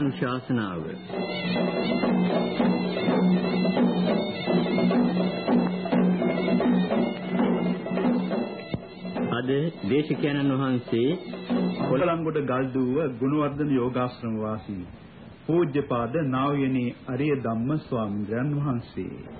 ධර්මානුශාසනාව. අද දේශකයන්න් වහන්සේ කොළඹගොඩ ගල්දුව ගුණවර්ධන යෝගාශ්‍රම වාසී පූජ්‍යපාද නා වූ යනි අරිය ධම්ම ස්වාමීන් වහන්සේ.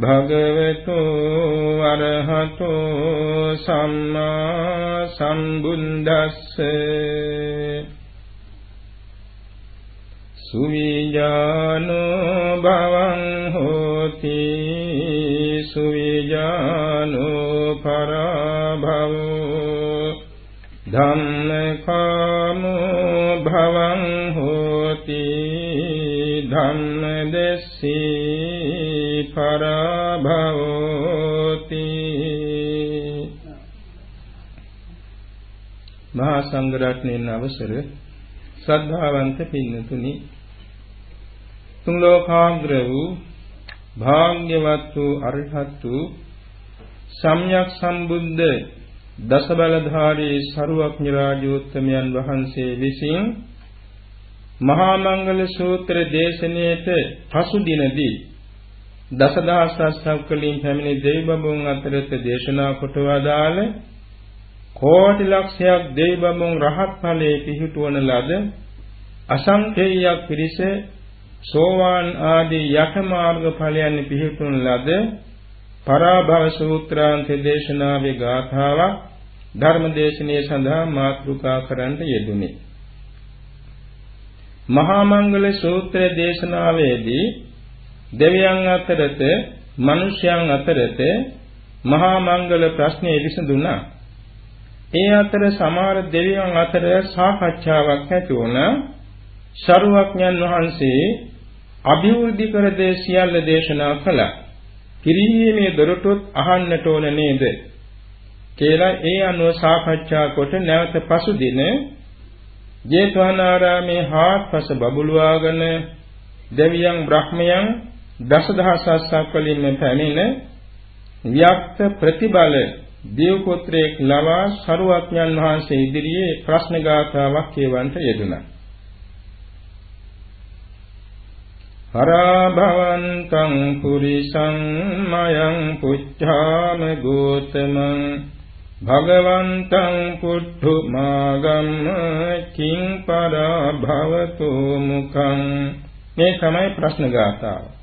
භගවතු අරහතෝ සම්මා සම්බුද්දස්ස සුවිජානෝ භවං හෝති සුවිජානෝ පරභවෝ ධම්මකාමෝ භවං හෝති ධම්මදස්සී පරභවෝති මහා සංඝ රත්නයන් අවසර ශ්‍රද්ධාවන්ත පින්නතුනි තුන් ලෝකාග්‍ර වූ භාග්‍යවත් වූ අරිහත් වූ සම්්‍යක් සම්බුද්ධ දස බලධාරී සරුවක්ඥ රාජෝත්තමයන් වහන්සේ විසින් මහා මංගල සූත්‍ර දේශනාවට පසු දිනදී දසදහසක් වලින් පැමිණි දෙවිබඹුන් අතරත දේශනා කොට වදාළ කෝටි ලක්ෂයක් දෙවිබඹුන් රහත් ඵලයේ පිහිටුවන ලද අසංකේයයක් පිරිස සෝවාන් ආදී යට මාර්ග ඵලයන් පිහිටුවන ලද පරාභව සූත්‍රාන්ත දේශනාවේ ගාථාවක් ධර්ම දේශනාවේ සඳහා මාතෘකා කරන්නට යෙදුනේ මහා මංගල සූත්‍ර දේශනාවේදී දෙවියන් අතරත මිනිසයන් අතරත මහා මංගල ප්‍රශ්නේ විසඳුණා. ඒ අතර සමහර දෙවියන් අතර සාකච්ඡාවක් ඇති වුණා. ශරුවක්ඥන් වහන්සේ අභිවෘද්ධි කර දේ සියල්ල දේශනා කළා. කිරීමේ දොරටුත් අහන්නට ඕන නේද? කියලා ඒ අනුව සාකච්ඡා කොට නැවත පසුදින ජේතවනාරාමේ හාත්පස බබළුවාගෙන දෙවියන් බ්‍රහ්මයන් දසදහසක් වලින්ම පැමිණ ව්‍යක්ත ප්‍රතිබල දේව පුත්‍රයෙක් ලවා සරුවඥන් වහන්සේ ඉදිරියේ ප්‍රශ්න ගාථාවක් කියවන්ට යෙදුණා. පරාභවන්තං පුරිසං මයං පුච්ඡාම ගෝතමං භගවන්තං පුට්ඨු මාගම්ම කිං පරාභවතු මුඛං මේ තමයි ප්‍රශ්න ගාථාව.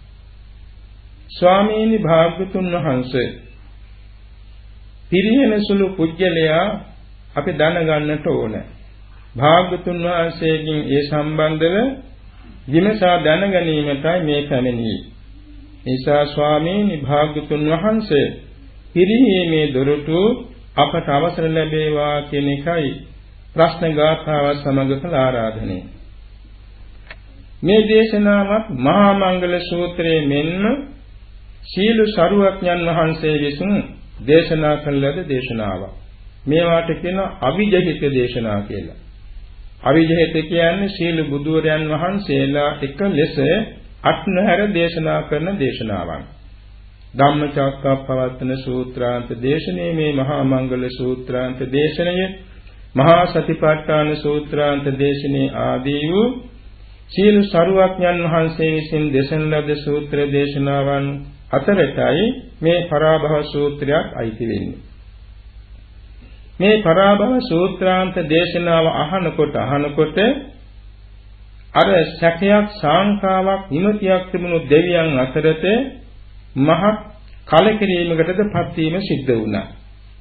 ස්වාමීනි භාග්‍යතුන් වහන්සේ පිරිහෙන සුළු පුජ්‍යලයා අපි දැනගන්නට ඕන. භාග්‍යතුන් වහන්සේගෙන් ඒ සම්බන්ධව විමසා දැනගැනීමටයි මේ පැමිණියේ. නිසා ස්වාමීනි භාග්‍යතුන් වහන්සේ පිරිහීමේ දොරටු අපට අවසර ලැබේවා කියන එකයි ප්‍රශ්න ගාථාව සමග කළ ආරාධනය. මේ දේශනාවත් මහා මංගල සූත්‍රයේ මෙන්ම සීල සරුවඥන් වහන්සේ විසින් දේශනා කළ ලද දේශනාවක්. මේවාට කියන අවිජහිත දේශනා කියලා. අවිජහිත කියන්නේ සීල බුදුරයන් වහන්සේලා එක ලෙස අත්නහැර දේශනා කරන දේශනාවන්. ධම්මචක්කප්පවත්තන සූත්‍රාන්ත දේශනේ මේ මහා මංගල සූත්‍රාන්ත දේශනය මහා සතිපට්ඨාන සූත්‍රාන්ත දේශනේ ආදී වූ සීල සරුවඥන් වහන්සේ විසින් දේශන ලද සූත්‍ර දේශනාවන් අතරටයි මේ පරාභව සූත්‍රයක් අයිති වෙන්නේ. මේ පරාභව සූත්‍රාන්ත දේශනාව අහනකොට අහනකොට අර සැකයක් සාංකාවක් විමතියක් තිබුණු දෙවියන් අතරත මහත් කලකිරීමකටදපත් වීම සිද්ධ වුණා.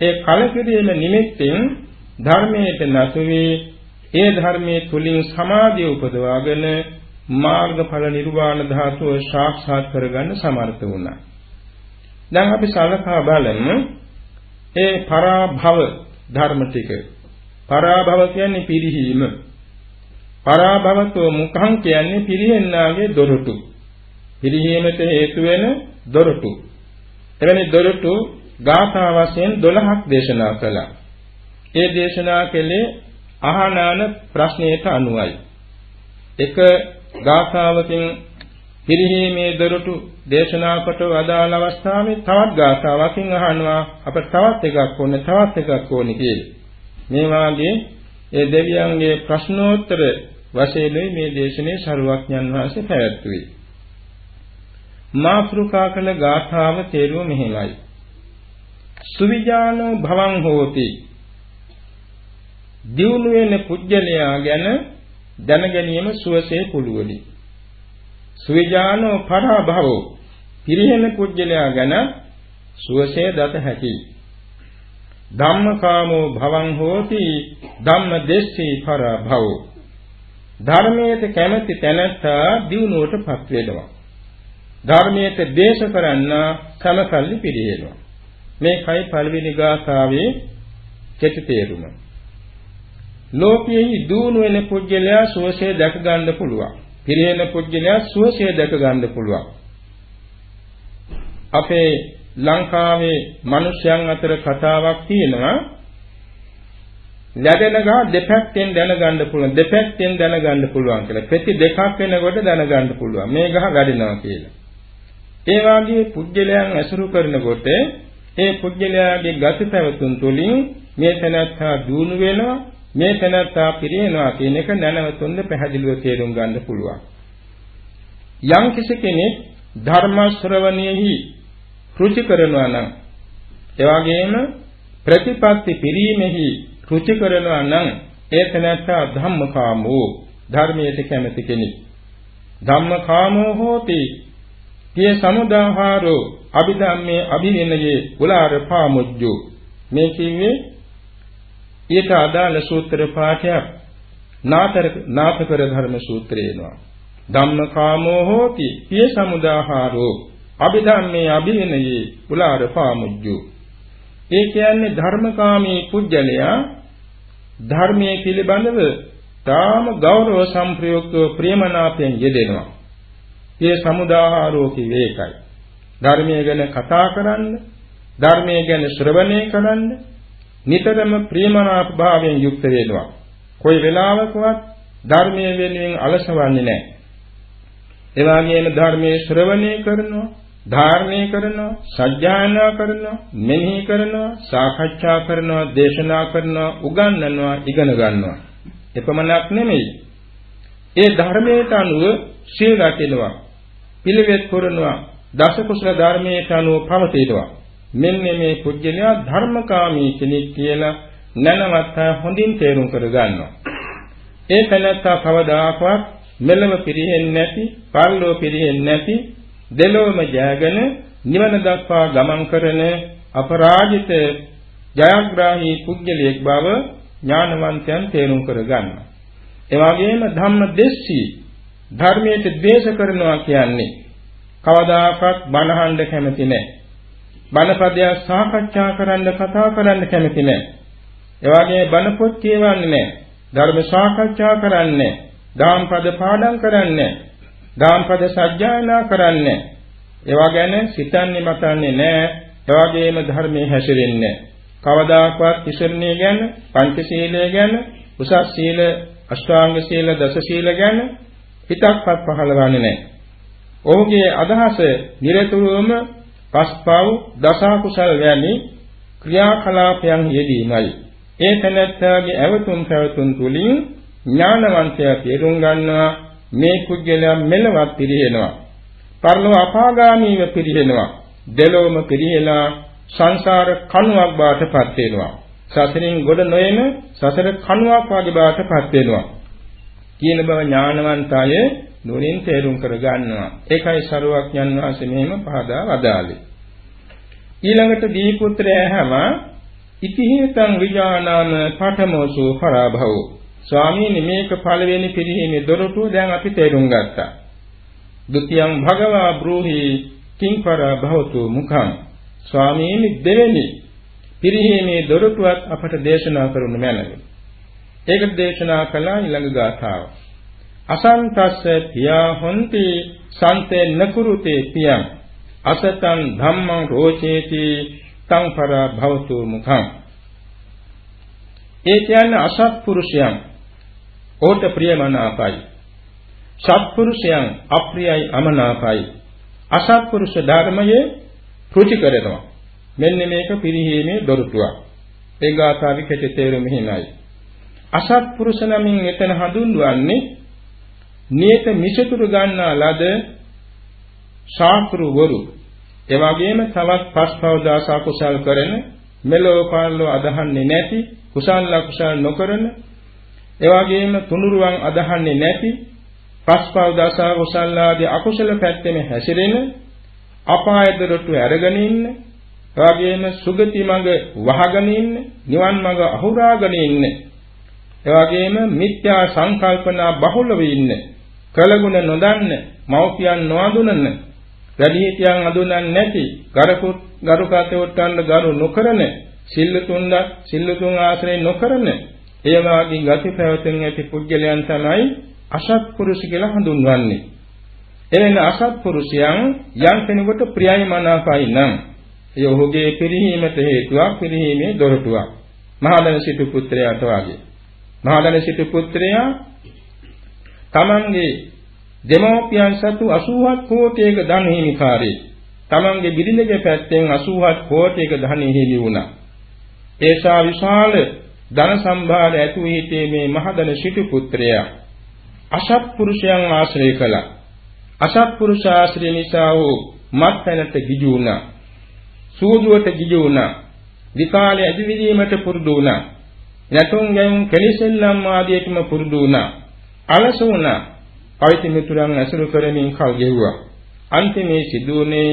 ඒ කලකිරීම නිමිත්තෙන් ධර්මයට නතු වී ඒ ධර්මයේ තුලින් සමාධිය උපදවාගෙන මාර්ගඵල නිර්වාණ ධාතුව සාක්ෂාත් කරගන්න සමර්ථ වුණා. දැන් අපි සලකා බලමු ඒ පරාභව ධර්ම ටික. පරාභව කියන්නේ පිරිහීම. පරාභවතෝ මුඛං කියන්නේ පිරිහෙන්නාගේ දොරටු. පිරිහීමට හේතු වෙන දොරටු. එවැනි දොරටු ගාථා වශයෙන් 12ක් දේශනා කළා. ඒ දේශනා කළේ අහනාන ප්‍රශ්නයට අනුවයි. එක ගාථාවකින් පිරිහීමේ දොරටු දේශනා කොට වදාළ අවස්ථාවේ තවත් ගාථාවකින් අහනවා අපට තවත් එකක් ඕනේ තවත් එකක් ඕනේ කියලා. මේ වාගේ ඒ දෙවියන්ගේ ප්‍රශ්නෝත්තර වශයෙන් මේ දේශනේ සරුවක්ඥන් වහන්සේ පැවැත්වුවේ. මාත්‍රුකා කළ ගාථාව තේරුව මෙහිමයි. සුවිජානෝ භවං හෝති. දියුණු වෙන පුජ්‍යලයා ගැන දැන ගැනීම සුවසේ පුළුවනි. සුවිජානෝ පරාභවෝ පිරිහෙන පුජ්‍යලයා ගැන සුවසේ දත හැකියි. ධම්මකාමෝ භවං හෝති ධම්ම දෙස්සී පරාභවෝ ධර්මයට කැමැති තැනැත්තා දියුණුවටපත් වෙනවා. ධර්මයට දේශ කරන්න සමකල්ලි පිළිහෙනවා. මේකයි පළවෙනි ගාථාවේ කෙටි තේරුම. ලෝකයේ දියුණු වෙන පුජ්‍යලයා සුවසේ දැක ගන්න පුළුවන්. පිරිහෙන පුජ්‍යලයා සුවසේ දැක ගන්න පුළුවන්. අපේ ලංකාවේ මිනිස්යන් අතර කතාවක් තියෙනවා ලැබෙන ගා දෙපැත්තෙන් දැනගන්න පුළුවන් දෙපැත්තෙන් දැනගන්න පුළුවන් කියලා. පෙති දෙකක් වෙනකොට දැනගන්න පුළුවන්. මේ ගහ වැඩිනවා කියලා. ඒ වාගේ පුජ්‍යලයන් ඇසුරු කරනකොට ඒ පුජ්‍යලයාගේ ගති පැවතුම් තුළින් මේ තැනත්තා දුණු වෙනවා මේ තැනත්තා පිරිනනවා කියන එක නැනවතුන්ද පැහැදිලිව තේරුම් ගන්න පුළුවන්. යම් කෙනෙක් ධර්ම ශ්‍රවණයෙහි රුචි කරනවා නම් එවාගෙම ප්‍රතිපත්ති පිරීමෙහි රුචි කරනවා නම් ඒ තැනත්තා ධම්මකාමෝ ධර්මයට කැමති කෙනෙක්. ධම්මකාමෝ හෝති පිය සමුදාහාරෝ අභිධම්මේ අභිවිනයේ උලාර පාමුජ්ජෝ මේ කිව්වේ ඊට අදාළ සූත්‍ර පාඨයක් නාතර නාථකර ධර්ම සූත්‍රය එනවා. ධම්මකාමෝ හෝති පිය සමුදාහාරෝ අභිධම්මේ අභිවිනයේ උලාර පාමුජ්ජෝ. ඒ කියන්නේ ධර්මකාමී පුජ්‍යලයා ධර්මයේ පිළිබඳව තාම ගෞරව සම්ප්‍රයුක්තව ප්‍රේමනාපයෙන් යෙදෙනවා. ඒ සමුදාහාරෝ කිව්වේ ඒකයි. ධර්මයේ ගැන කතා කරන්න, ධර්මයේ ගැන ශ්‍රවණය කරන්න නිතරම ප්‍රේමනාප භාවයෙන් යුක්ත වෙනවා. කොයි වෙලාවකවත් ධර්මයේ වෙනුවෙන් අලසවන්නේ නැහැ. ඒ වගේම ධර්මයේ ශ්‍රවණය කරනවා, ධාරණය කරනවා, සත්‍යයනා කරනවා, මෙනෙහි කරනවා, සාකච්ඡා කරනවා, දේශනා කරනවා, උගන්වනවා, ඉගෙන ගන්නවා. එපමණක් නෙමෙයි. ඒ ධර්මයට අනුව සීල රැකෙනවා පිළිවෙත් පුරනවා දස කුසල ධර්මයට අනුව පවතිනවා මෙන්න මේ පුජ්‍යලයා ධර්මකාමී කෙනෙක් කියලා නැනවත් හොඳින් තේරුම් කර ගන්නවා ඒ තැනත්තා කවදාකවත් මෙලව පිරෙන්නේ නැති පරලෝ පිරෙන්නේ නැති දෙලොවම ජයගෙන නිවන දක්වා ගමන් කරන අපරාජිත ජයග්‍රාහී පුජ්‍යලියෙක් බව ඥානවන්තයන් තේරුම් කර ගන්නවා ඒ වගේම ධම්ම දෙස්සී ධර්මයට ද්වේෂ කරනවා කියන්නේ කවදාකවත් බනහඬ කැමති නැහැ. බනපදයක් සාකච්ඡා කරන්න කතා කරන්න කැමති නැහැ. ඒ වගේ බන පොත් කියවන්නේ නැහැ. ධර්ම සාකච්ඡා කරන්නේ දාම්පද පාඩම් කරන්නේ දාම්පද සජ්ජායනා කරන්නේ ඒවා ගැන සිතන්නේ මතන්නේ නැහැ. ඒ වගේම ධර්මයේ හැසිරෙන්නේ කවදාකවත් ඉසරණිය ගැන, පංචශීලය ගැන, උසස් සීල, අෂ්ටාංග සීල, දස සීල ගැන හිතක්වත් පහළවන්නේ නැහැ. ඔහුගේ අදහස නිරතුරුවම පස්පව් දසකුසල් වැනි ක්‍රියාකලාපයන් යෙදීමයි. ඒ තැනැත්තාගේ ඇවතුම් පැවතුම් තුලින් ඥානවන්තයා තේරුම් ගන්නවා මේ කුජලයා මෙලවත් පිළිහෙනවා. පරලෝ අපාගාමීව පිරිහෙනවා. දෙලොවම පිරිහෙලා සංසාර කණුවක් බාටපත් වෙනවා. සසරින් ගොඩ නොයන සසර කණුවක් වගේ බාටපත් වෙනවා. කියන බව ඥානවන්තය නුවණින් තේරුම් කර ගන්නවා. ඒකයි සරුවක් යන් වාසේ මෙහෙම පහදා වදාළේ. ඊළඟට දීපුත්‍රය හැම ඉතිහිතං විජානාම පඨමෝසු පරාභවෝ ස්වාමීනි මේක පළවෙනි පිරිහීමේ දොරටුව දැන් අපි තේරුම් ගත්තා. ဒ ුතියං භගවා බ්‍රෝහි කිංපර භවතු මුඛං ස්වාමීනි දෙවෙනි පිරිහීමේ දොරටුවත් අපට දේශනා කරනු මැනවි. ඒක දේශනා කළා ඊළඟ ගාථාව. අසන්තස්ස පියා හොಂತಿ සන්තේ නකුරුතේ පියං. අසතං ධම්මං රෝචේති තං පර භවතු මුඛං. ඒ කියන්නේ අසත්පුරුෂයන් ඕට ප්‍රියමනාපයි. සත්පුරුෂයන් අප්‍රියයි අමනාපයි. අසත්පුරුෂ ධර්මයේ රුචි කරනවා. මෙන්න මේක පිරිහීමේ දොරටුවක්. ඒ ගාථාවේ කෙටි තේරුම මෙහිමයි අසත්පුරුෂ නමින් මෙතන හඳුන්වන්නේ නියත මිසතුරු ගන්නා ලද ශාස්ත්‍රවරු ඒ වගේම තවත් පස්පව දාස අකුසල් කරන මෙලෝ පාලෝ අදහන්නේ නැති කුසල් අකුසල් නොකරන ඒ වගේම තුනුරුවන් අදහන්නේ නැති පස්පව දාස කුසල් ආදී අකුසල පැත්තෙම හැසිරෙන අපාය දොරටු අරගෙන ඉන්න ඒ වගේම සුගති මඟ වහගෙන ඉන්න නිවන් මඟ අහුරාගෙන ඉන්න ඒ වගේම මිත්‍යා සංකල්පනා බහුලව ඉන්න කලගුණ නොදන්න මෞපියන් නොඅඳුනන වැඩිහිටියන් අඳුනන්නේ නැති ගරුකුත් ගරුකතෙව්ටන්න ගරු නොකරන සිල්ලුතුන්ද සිල්ලුතුන් ආශ්‍රය නොකරන ඒ වාගේ ගති පැවතෙන් ඇති පුද්ගලයන් තමයි අසත්පුරුෂ කියලා හඳුන්වන්නේ. එවැනි අසත්පුරුෂයන් යම් කෙනෙකුට ප්‍රියයි මනාපයි නම් ඒ ඔහුගේ පිරිහීමට හේතුවක් පිරිහීමේ දොරටුවක්. මහදන සිටු පුත්‍රයාට වාගේ. මහදන සිටු පුත්‍රයා තමන්ගේ දෙමෝපියන් සතු 87 කෝටියක ධන හිමිකාරී. තමන්ගේ බිරිඳගේ පැත්තෙන් 87 කෝටියක ධන හිමි වුණා. ඒසා විශාල ධන සම්භාර ඇතු හිතේ මේ මහදන සිටු පුත්‍රයා අසත්පුරුෂයන් ආශ්‍රය කළා. අසත්පුරුෂ ආශ්‍රය නිසා වූ මත්පැනට ගිජු වුණා. සූදුවට ගිජු වුණා. විකාලේ ඇදිවිදීමට පුරුදු වුණා. යතුන් ගැයුම් කෙලිසෙල්ලම් ආදියටම පුරුදු වුණා. අලස වුණා. පවිත්‍ර මිතුරන් ඇසුරු කරමින් කල් ගෙවුවා. අන්තිමේ සිදුවුනේ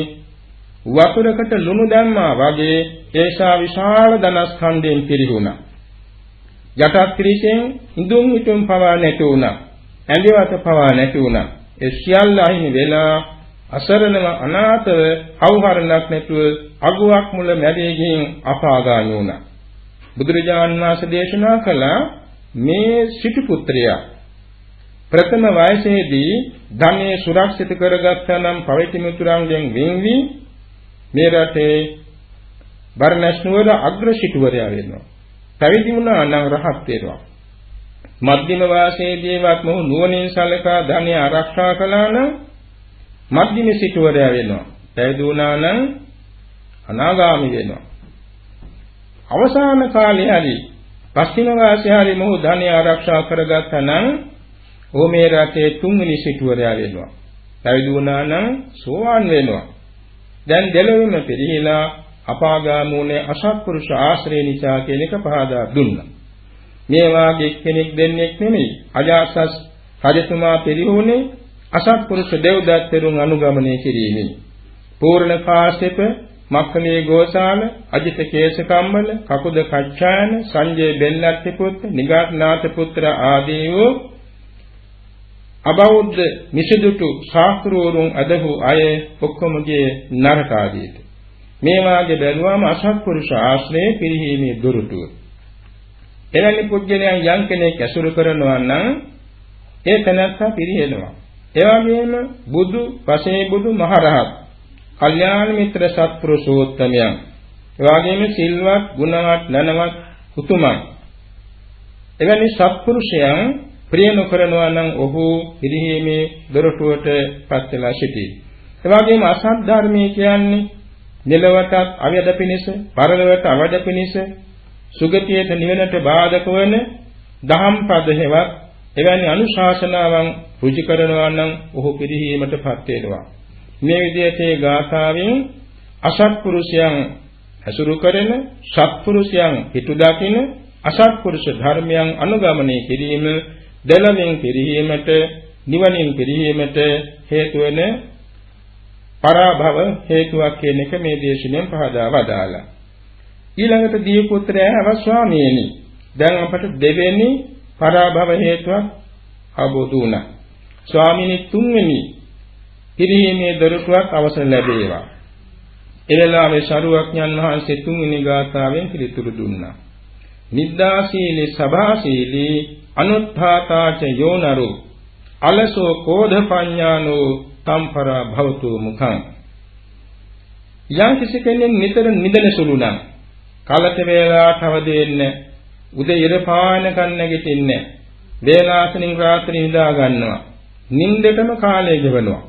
වතුරකට ලුණු දැම්මා වගේ ඒසා විශාල ධනස්කන්ධයෙන් පිරිහුණා. යටත් ත්‍රිසෙන් ඉදුම් හිතුම් පවා නැති වුණා. ඇඳිවත පවා නැති වුණා. ඒ සියල්ල අහිමි වෙලා අසරණව අනාථව අවහරණක් නැතුව අගුවක් මුල මැදේ ගින් අපාගාමී වුණා. බුදුරජාන් වහන්සේ දේශනා කළ මේ සිටු පුත්‍රයා ප්‍රථම වයසේදී ධනෙ සුරක්ෂිත කරගත්තා නම් පවිත්‍ර මිතුරන්ගෙන් වෙන්වි මේ රටේ බර්ණස් නුවර අග්‍ර සිටුවරයා වෙනවා. පැවිදි වුණා නම් රහත් වෙනවා. මධ්‍යම වාසයේදීවත් මොහු නුවණින් සලකා ධනෙ ආරක්ෂා කළා නම් මධ්‍යම සිටුවරයා වෙනවා. පැවිදි වුණා නම් අනාගාමි වෙනවා. අවසාන කාලේ හරි පස්චිම වාසයේ හරි මොහු ධනෙ ආරක්ෂා කරගත්තා නම් ඔහු මේ රටේ තුන්වෙනි සිටුවරයා වෙනවා. පැවිදි වුණා නම් සෝවාන් වෙනවා. දැන් දෙලොවම පිළිහිලා අපාගාමූනේ අසත්පුරුෂ ආශ්‍රය නිසා කියන එක පහදා දුන්නා. මේ වාගේ කෙනෙක් දෙන්නෙක් නෙමෙයි. අජාසස් රජතුමා පිළිහුනේ අසත්පුරුෂ දෙව්දත් තෙරුන් අනුගමනය කිරීමෙන්. පූර්ණ කාශ්‍යප මක්ඛලේ ගෝසාල අජිත කේශකම්මල කකුද කච්චායන සංජය බෙල්ලත්ති පුත්‍ර නිගාත්නාත පුත්‍ර ආදී වූ අබෞද්ධ මිසදුටු ශාස්ත්‍රවරුන් අදහු අය ඔක්කොමගේ නරක ආදීට මේ වාගේ බැලුවාම අසත්පුරුෂ ආශ්‍රයේ පිරිහීමේ දුරුටුව එවැනි පුද්ගලයන් යම් කෙනෙක් ඇසුරු කරනවා නම් ඒ තැනත්තා පිරිහෙනවා. ඒ වගේම බුදු පසේ බුදු මහරහත් කල්යාණ මිත්‍ර සත්පුරුෂෝත්තමයන් ඒ වගේම සිල්වත් ගුණවත් නනවත් උතුමන්. එවැනි සත්පුරුෂයන් ප්‍රිය නොකරනවා නම් ඔහු පිරිහීමේ දොරටුවට පත් වෙලා සිටී. ඒ වගේම අසත් ධර්මයේ කියන්නේ නිලවටත් අවයද පිනිස, පරලොවට අවද පිනිස, සුගතියට නිවනට බාධක වන දහම් පද හේවත් එවැනි අනුශාසනාවන් රුචි කරනවා නම් ඔහු පිරිහීමට පත් වෙනවා. මේ විදිහට ඒ ගාථාවෙන් අසත්පුරුෂයන් ඇසුරු කරන සත්පුරුෂයන් පිටු දකින අසත්පුරුෂ ධර්මයන් අනුගමනය කිරීම දෙලමින් පිරීමට නිවනින් පිරීමට හේතු වෙන පරාභව හේතුවක් කියන එක මේ දේශනෙන් පහදා වදාලා. ඊළඟට දී පුත්‍රයා අවස්වාමීනි දැන් අපට දෙවෙනි පරාභව හේතුවක් අවබෝධ වුණා. ස්වාමීනි තුන්වෙනි පිරීමේ දොරටුවක් අවසන් ලැබේවා. එලලාවේ ශරුවක්ඥන් වහන්සේ තුන්වෙනි ගාථාවෙන් පිළිතුරු දුන්නා. නිද්දාශීලී සභාශීලී අනුත්ථාතාච යෝනරු අලසෝ කෝධ පඤ්ඤානෝ තම්පරා භවතු මුඛං. යම් කිසි කෙනෙක් නිතර නිදන සුළු නම් කලත වේලාවට අවදෙන්නේ උදේ ඉර පාන කන්න ගෙටින්නේ වේලාසනින් රාත්‍රී නිදා ගන්නවා. නින්දටම කාලය ගෙවනවා.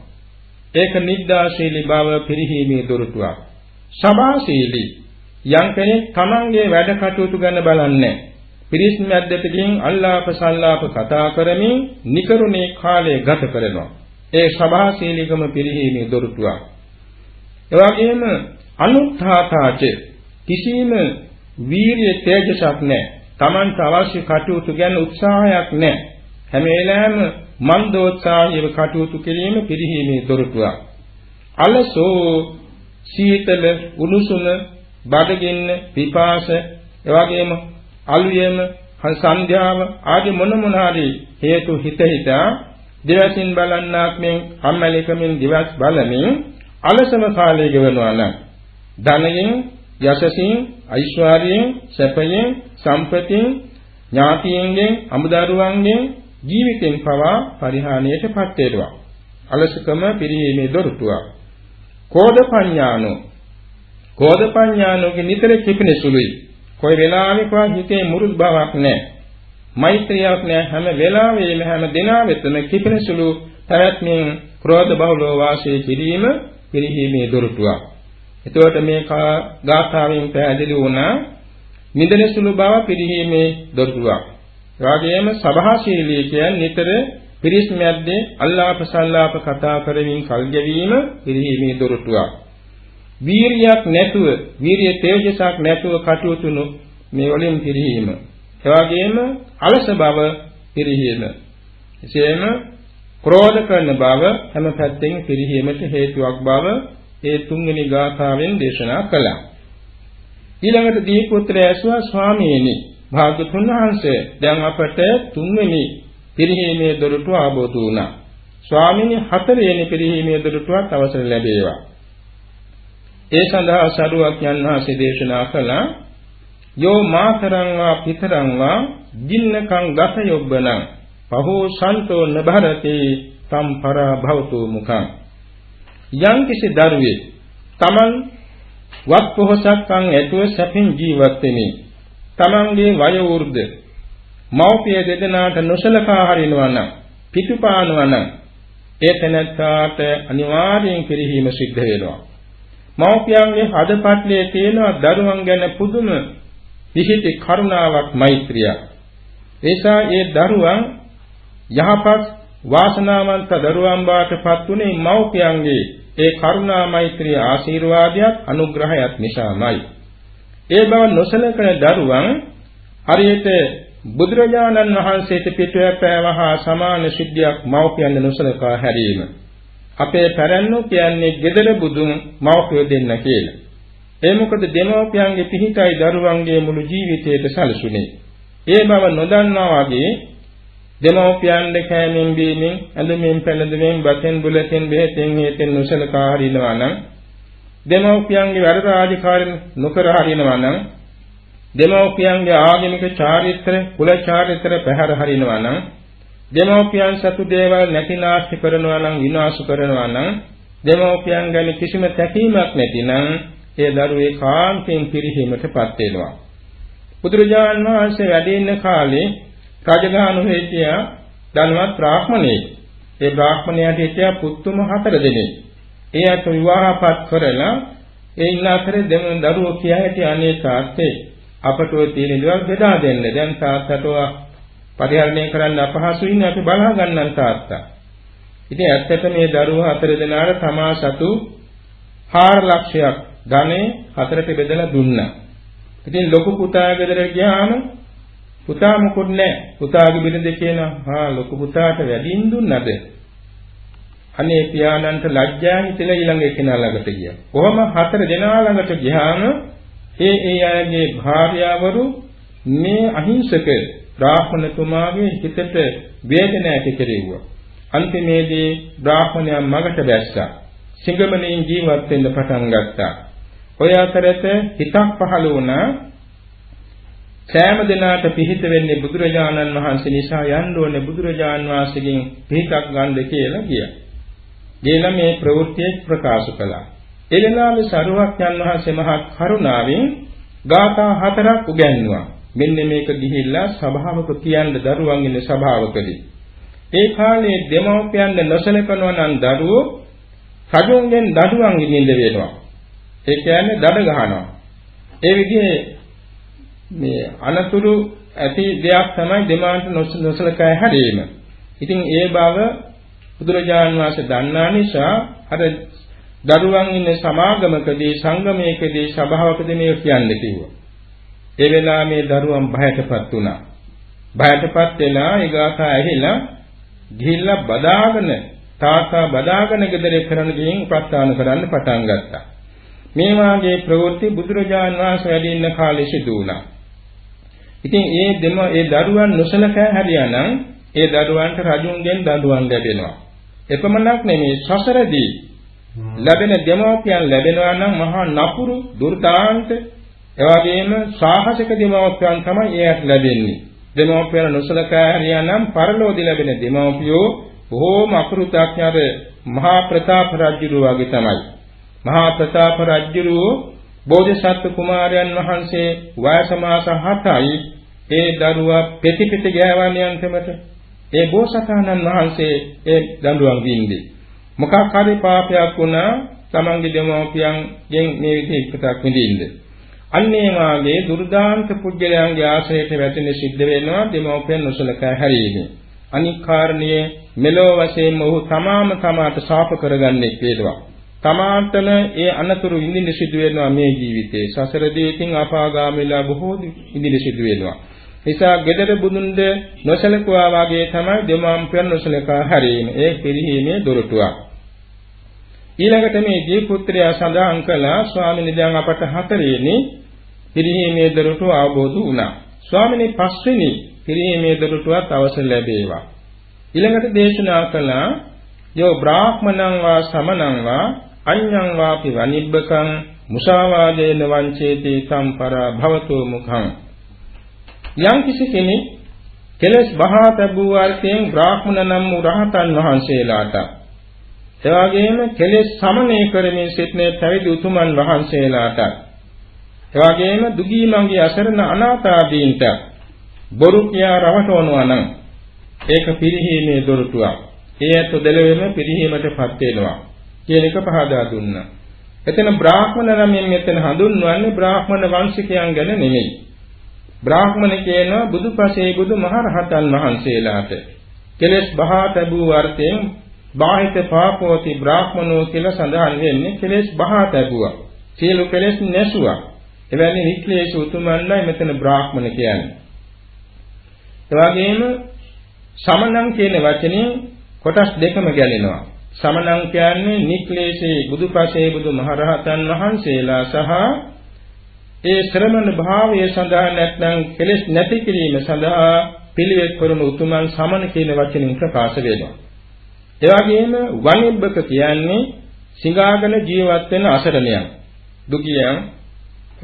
ඒක නිද්දාශීලී බව පිරිහීමේ දොරටුවක් සබාශීලී යම් කෙනෙක් තමන්ගේ වැඩ කටයුතු ගැන බලන්නේ පිරිස් මැද්දට ගින් අල්ලාප සල්ලාප කතා කරමින් නිකරුණේ කාලය ගත කරනවා ඒ සබාශීලීකම පිරිහීමේ දොරටුවක් එවැගේම අනුත්ථාතාච කිසිම වීරිය තේජසක් නැහැ. Tamanට අවශ්‍ය කටයුතු ගැන උත්සාහයක් නැහැ. හැම වෙලාවෙම මන්දෝත්සාහීව කටයුතු කිරීම පිරිහීමේ දොරටුවක්. අලසෝ සීතල උණුසුම බඩගින්න පිපාස එවැගේම අලුයම සංධ්‍යාව ආදී මොන මොන හරි හේතු හිත හිතා දිවසින් බලන්නාක් මෙන් අම්මලිකමින් දිවස් බලමින් අලසම කාලය ගෙවනවා නම් ධනයෙන් යසසින් ඓශ්වර්යයෙන් සැපයෙන් සම්පතින් ඥාතියෙන්ගෙන් අමුදරුවන්ගෙන් ජීවිතෙන් පවා පරිහානියටපත් වෙනවා අලසකම පිරිහීමේ දොරටුවක්. කෝධපඤ්ඤානෝ. කෝධපඤ්ඤානෝගේ නිතර කිපෙන සුළුයි කොයි වෙලාවෙකවත් හිතේ මුරුදු බවක් නැහැ මෛත්‍රියක් නැහැ හැම වෙලාවෙම හැම දිනා වෙතම කිපෙන සුළු පැවැත්මෙන් ක්‍රෝධ බහුලව වාසය කිරීම පිරිහීමේ දොරටුවක්. එතකොට මේ ගාථාවෙන් පැහැදිලි වුණා නිදන සුළු බව පිරිහීමේ දොරටුවක්. එවාගෙම සභාශීලී කියන්නේ නිතර පිරිස් මැද්දේ අල්ලාප සල්ලාප කතා කරමින් කල් ගෙවීම පිරිහීමේ දොරටුවක්. වීරියක් නැතුව වීරිය තේජසක් නැතුව කටයුතු මේ වලින් පිරිහීම. එවාගෙම අලස බව පිරිහීම. එසේම ක්‍රෝධ කරන බව හැම පැත්තෙන් පිරිහීමට හේතුවක් බව ඒ තුන්වෙනි ගාථාවෙන් දේශනා කළා. ඊළඟට දීපුත්‍රය ඇසුවා ස්වාමීනි භාගතුන් වහන්සේ දැන් අපට තුන්වෙනි පිරිහීමේ දොරටුව ආબોධ වුණා. ස්වාමීනි හතරවෙනි පිරිහීමේ දොරටුවත් අවසර ලැබේවා. ඒ සඳහා සරුවක් යන් වහන්සේ දේශනා කළා යෝ මාතරං වා පිතරං වා ජින්නකං ගත යොබ්බනං පහෝ සන්තෝ නභරති සම්පරා භවතු මුඛං. යම් කිසි දරුවේ Taman වත් පොහසත්කම් ඇතුව සැපින් ජීවත් වෙමි Tamanගේ වය වෘද්ධ මෞපිය දෙදෙනාට නොසලකා හරිනවා නම් පිටුපානවා නම් ඒ තැනැත්තාට අනිවාර්යෙන් පිරිහීම සිද්ධ වෙනවා. මෞපියන්ගේ හදපත්ලේ තියෙන දරුවන් ගැන පුදුම විහිිත කරුණාවක් මෛත්‍රියක් ඒසා ඒ දරුවන් යහපත් වාසනාවන්ත දරුවන් බාටපත් උනේ මව්පියන්ගේ ඒ කරුණා මෛත්‍රී ආශිර්වාදයක් අනුග්‍රහයක් නිසාමයි. ඒ බව නොසලකන දරුවන් හරියට බුදුරජාණන් වහන්සේට පිටුවැපෑවහා සමාන සිද්ධියක් මව්පියන් නොසලකා හැරීම. අපේ පැරණු කියන්නේ gedara budun මව්පිය දෙන්න කියලා. ඒ මොකද දෙමව්පියන්ගේ පිහිටයි දරුවන්ගේ මුළු ජීවිතයට සැලසුනේ. ඒ බව නොදන්නා වගේ දෙමෝපියන් දෙකෑමෙන් බීමෙන් ඇඳුමින් පැළඳුමින් බතෙන් බුලතෙන් බෙහෙතෙන් හේතෙන් නොසලකා හරිනවා නම් දෙමෝපියන්ගේ වැඩ රාජකාරී නොකර හරිනවා නම් දෙමෝපියන්ගේ ආගමික චාරිත්‍ර කුල චාරිත්‍ර පැහැර හරිනවා නම් දෙමෝපියන් සතු දේවල් නැතිනාස්ති කරනවා නම් විනාශ කරනවා නම් දෙමෝපියන් ගැන කිසිම තැකීමක් නැතිනම් ඒ දරුවේ කාන්තෙන් පිරිහීමටපත් වෙනවා බුදුරජාණන් වහන්සේ වැඩ ඉන්න කාලේ රජගහනු හිටියා ධනවත් බ්‍රාහ්මණයෙක්. ඒ බ්‍රාහ්මණයාට හිටියා පුතුම හතර දෙනෙක්. ඒ අත විවාහපත් කරලා ඒ ඉන්න අතරේ දෙමළ දරුවෝ කියා හිටිය අනේ තාත්තේ අපට ඔය තියෙන දේවල් බෙදා දෙන්න. දැන් තාත්තට පරිහරණය කරන්න අපහසුයින් අපි බලා ගන්නම් තාත්තා. ඉතින් ඇත්තට මේ දරුවෝ හතර දෙනාට තමා සතු 4 ලක්ෂයක් ධනෙ හතරට බෙදලා දුන්නා. ඉතින් ලොකු පුතා ගෙදර ගියාම පුතා මොකුත් නැහැ. පුතාගේ බිරිඳ කියනවා "හා ලොකු පුතාට වැඩිින් දුන්නද?" අනේ පියාණන්ට ලැජ්ජා හිතෙලා ඊළඟ එක්කෙනා ළඟට ගියා. කොහොම හතර දෙනා ළඟට ගියාම ඒ ඒ අයගේ භාර්යාවරු මේ අහිංසක බ්‍රාහ්මණතුමාගේ හිතට වේදනාවක් ඇති කෙරෙව්වා. අන්තිමේදී බ්‍රාහ්මණයා මගට බැස්සා. සිඟමණෙන් ජීවත් වෙන්න පටන් ගත්තා. ඔය අතරත හිතක් පහළ වුණා සෑම දිනාට පිහිට වෙන්නේ බුදුරජාණන් වහන්සේ නිසා යන්න ඕනේ බුදුරජාණන් වහන්සේගෙන් පිහිටක් ගන්න කියලා ගියා. ගිහලා මේ ප්‍රවෘත්තිය ප්‍රකාශ කළා. එලෙනාවේ සරුවක්යන් වහන්සේ මහා කරුණාවෙන් ගාථා හතරක් උගන්වුවා. මෙන්න මේක ගිහිල්ලා සභාවක කියන්න දරුවන් ඉන්න සභාවකදී. ඒ කාලේ දෙමව්පියන් නොසලකනවා නම් දරුවෝ රජුන්ගෙන් දඩුවම් විඳින්න වෙනවා. ඒ කියන්නේ දඩ ගහනවා. ඒ විදිහේ මේ අනතුරු ඇති දෙයක් තමයි දෙමාන්ට නොසලකා හැරීම. ඉතින් ඒ බව බුදුරජාණන් වහන්සේ දන්නා නිසා අර දරුවන් ඉන්න සමාගමකදී සංගමයකදී සභාවකදී මේක කියන්න කිව්වා. ඒ වෙලාවේ මේ දරුවන් භයටපත් වුණා. භයටපත් වෙලා ඊගාසා ඇහිලා ගිහිල්ලා බදාගෙන තාත්තා බදාගෙන ගෙදර කරන ගින් උපස්ථාන කරන්න පටන් ගත්තා. මේ වාගේ ප්‍රවෘත්ති බුදුරජාන් වහන්සේ වැඩ ඉන්න කාලේ සිදු වුණා. ඉතින් ඒ දෙම ඒ දරුවන් නොසලකා හැරියානම් ඒ දරුවන්ට රජුන්ගෙන් දඬුවම් ලැබෙනවා. එපමණක් නෙමෙයි සසරදී ලැබෙන දෙමෝපියන් ලැබෙනවා නම් මහා නපුරු දුර්දාන්ත එවැගේම සාහසික දෙමෝපියන් තමයි එයට ලැබෙන්නේ. දෙමෝපියන් නොසලකා හරියානම් පරලෝදී ලැබෙන දෙමෝපියෝ බොහෝම අපෘතඥර මහා ප්‍රතාප රජුරු වගේ තමයි. මහා ප්‍රතාප රජුරු බෝධිසත්ව කුමාරයන් වහන්සේ වයස මාස 7යි ඒ දරුවා පෙතිපිට ගෑවන්නේ අන්තිමට ඒ බෝසතාණන් වහන්සේ ඒ දඬුවම් දීන්නේ මොකක් හරි පාපයක් වුණා තමන්ගේ දෙමව්පියන්ගෙන් මේ විදිහට එකක් විඳින්න. අන්නේ වාගේ දුර්දාන්ත පුජ්‍යලයන්ගේ ආශ්‍රයයට වැටෙන සිද්ධ වෙනවා දෙමව්පියන් නොසලකා හැරීමේ. අනික් කාරණිය මෙලෝ වශයෙන් ඔහු තමාම තමාට ශාප කරගන්නෙක් වේදවා. තමාටම ඒ අනතුරු විඳින්න සිදු වෙනවා මේ ජීවිතේ. සසරදී ඉතින් අපාගාමීලා බොහෝ විඳින්න සිදු වෙනවා. නිසා gedara බුදුන්ද නොසලකුවා වාගේ තමයි දෙමාම්පියන් නොසලකා හැරීම. ඒ පිළිහිමේ දොරටුවක්. ඊළඟට මේ දීපුත්‍රයා සඳහන් කළා ස්වාමීන් දැන් අපට හතරේනි පිළිහිමේ දොරටුව අවබෝධ වුණා. ස්වාමීනි පස්වෙනි පිළිහිමේ දොරටුවත් අවසර ලැබේවා. ඊළඟට දේශනා කළා යෝ බ්‍රාහ්මණං වා සමණං වා අඤ්ඤං වාපි වනිබ්බකං මුසාවාදේන වංචේති සම්පරා භවතු මුඛං යම් කිසි කෙනෙක් කෙලස් බහා තබූ අර්ථයෙන් බ්‍රාහ්මණ නම් වූ රහතන් වහන්සේලාට එවාගෙම කෙලෙස් සමනය කරමින් සිටින පැවිදි උතුමන් වහන්සේලාට එවාගෙම දුගී මංගේ අසරණ අනාථාදීන්ට බොරු කියා රවටවනවා නම් ඒක පිරිහීමේ දොරටුවක්. ඒ ඇත්ත දෙලෙවෙම පිරිහීමටපත් වෙනවා කියන එක පහදා දුන්නා. එතන බ්‍රාහ්මණ නමින් මෙතන හඳුන්වන්නේ බ්‍රාහ්මණ වංශිකයන් ගැන නෙමෙයි. බ්‍රාහ්මණ කියනවා බුදුපසේ බුදු මහරහතන් වහන්සේලාට කෙලෙස් බහා තබූ අර්ථයෙන් බාහිත පාපෝති බ්‍රාහ්මනෝ කියලා සඳහන් වෙන්නේ කෙලෙස් බහා තබුවා. සියලු කෙලෙස් නැසුවා. එවැනි නික්ලේශ උතුමන්මයි මෙතන බ්‍රාහ්මණ කියන්නේ. ඒ වගේම සමණං කියන වචනේ කොටස් දෙකම ගැලෙනවා. සමණං කියන්නේ නික්ලේශේ බුදුපසේ බුදුමහරහතන් වහන්සේලා සහ ඒ ශ්‍රමණ භාවය සඳහා නැත්නම් කෙලෙස් නැති කිරීම සඳහා පිළිවෙත් කරන උතුමන් සමණ කියන වචنين ප්‍රකාශ වෙනවා. ඒ වගේම වනිබ්බක කියන්නේ සිඟාගෙන ජීවත් වෙන අසරණයන්. දුකියන්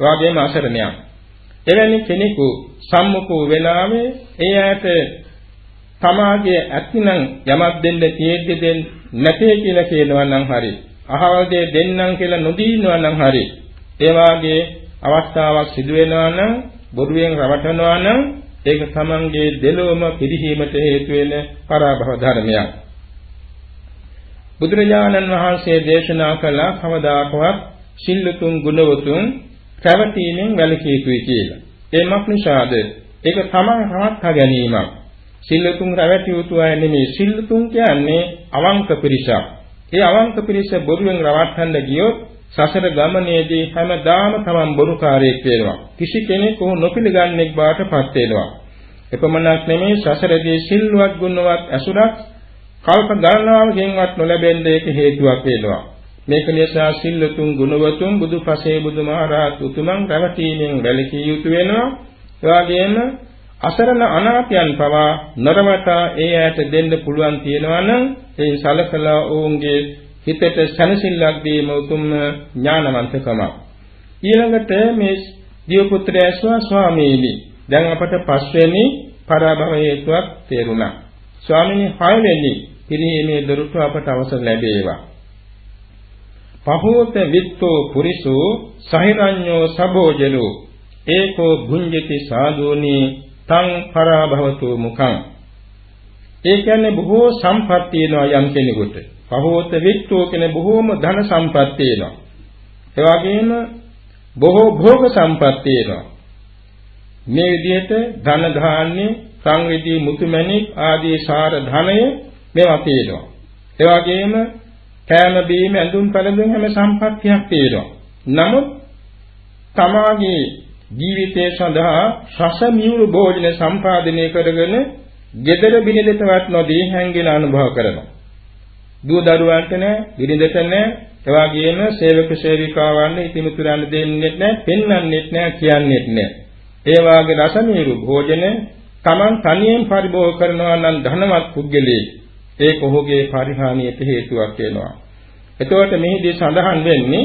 වගේම අසරණයන්. එවැනි කෙනෙකු සම්මුඛ වෙලාවේ ඒ ඇයට තමාගේ ඇත්නම් යමක් දෙන්න තියෙද්දි දෙන්න නැtei කියලා කියනවා නම් හරි. අහවල් දෙය දෙන්නම් කියලා නොදීනවා නම් හරි. ඒ වාගේ අවස්ථාවක් සිදු වෙනවා නම් බොරුවෙන් රවටනවා නම් ඒක තමන්ගේ දෙලොවම පිරිහීමට හේතු වෙන පරාභව ධර්මයක්. බුදුරජාණන් වහන්සේ දේශනා කළ කවදාකවත් සිල්ලුතුන් ගුණවතුන් පැවතීමෙන් වැළකී යුතුයි කියලා. ඒ මක් නිසාද? ඒක තමන් රවට්ටා ගැනීමක්. සිල්ලුතුන් රැවටිය යුතු අය නෙමෙයි. සිල්ලුතුන් කියන්නේ අවංක පිරිසක්. ඒ අවංක පිරිස බොරුවෙන් රවට්ටන්න ගියොත් සසර ගමනේදී හැමදාම තමන් බොරුකාරයෙක් වෙනවා. කිසි කෙනෙක් ඔහු නොපිළගන්නෙක් බාටපත් වෙනවා. එපමණක් නෙමෙයි සසරදී සිල්වත් ගුණවත් ඇසුරක් කල්ප ගණනාවකින්වත් නොලැබෙන්න ඒක හේතුවක් වෙනවා. මේක නිසා සිල්ලතුන් ගුණවතුන් බුදුපසේ බුදුමහරහත් උතුමන් රැවටීමෙන් වැළකී යුතු වෙනවා. ඒ වගේම අසරණ අනාථයන් පවා නරමතා ඒ ඇයට දෙන්න පුළුවන් තියනවා නම් ඒ සලකලා ඔවුන්ගේ හිතට සැනසෙල්ලක් දීම උතුම් ඥානවන්තකම. ඊළඟට මේ දියපුත්‍රයා ස්වාමීනි දැන් අපට පස්වෙනි පරාභව හේතුවක් තේරුණා. ස්වාමීනි හයවෙනි පිරිහීමේ දොරටු අපට අවසර ලැබේවා. පහෝත විත්තෝ පුරිසෝ සහිරඤ්ඤෝ සබෝජලෝ ඒකෝ භුඤ්ජති සාදෝනි තං පරාභවතු මුඛං. ඒ කියන්නේ බොහෝ සම්පත් තියෙනවා යම් කෙනෙකුට. පහෝත විත්තෝ කියන බොහෝම ධන සම්පත් තියෙනවා. ඒ වගේම බොහෝ භෝග සම්පත් තියෙනවා. මේ විදිහට ධන ධාන්‍ය සංවිධි මුතුමැණික් ආදී සාර ධනය මේවා තියෙනවා. ඒ වගේම කෑම බීම ඇඳුම් පැළඳුම් හැම සම්පත්තියක් තියෙනවා. නමුත් තමාගේ ජීවිතය සඳහා රස මියුරු භෝජන සම්පාදනය කරගෙන gedara බිනිදටවත් නොදී හැංගෙන අනුභව කරනවා. දුව දරුවන්ට නෑ, බිරිඳට නෑ, එවාගෙම සේවක සේවිකාවන්ට ඉතිමිතුරන් දෙන්නෙත් නෑ, පෙන්වන්නෙත් නෑ, කියන්නෙත් නෑ. ඒ වාගේ රසමීරු භෝජන Taman තනියෙන් පරිභෝග කරනවා නම් ධනවත් පුද්ගලයෙක් ඒක ඔහුගේ පරිහානියට හේතුවක් වෙනවා. එතකොට මෙහිදී සඳහන් වෙන්නේ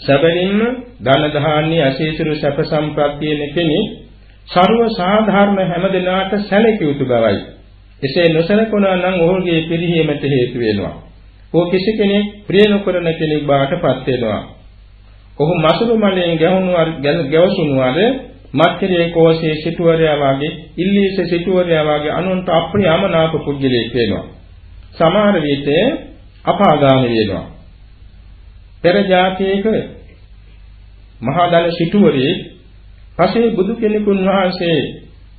සැබවින්ම ධන ධාන්‍ය අශීසුරු සැප සම්ප්‍රාප්ත තියෙන කෙනෙක් ਸਰව සාධාරණ හැමදෙනාට සැලකිය යුතු බවයි. එසේ නොසලකනවා නම් ඔහුගේ පිරිහීමට හේතු වෙනවා. ඕ කිසි කෙනෙක් ප්‍රිය නොකරන කෙනෙක් බාටපත් වෙනවා. ඔහු මසුරු මලෙන් ගැහුණු ගැවසුණු අර මච්චරේ කෝෂයේ සිටුවරයා වාගේ ඉල්ලීසේ සිටුවරයා වාගේ අනුන්ට අප්‍රියමනාප පුද්ගලයෙක් වෙනවා. සමහර විට අපාගාමී වෙනවා. පෙර જાතියක මහා දල සිටුවරේ පසේ බුදු කෙනෙකුන් වහන්සේ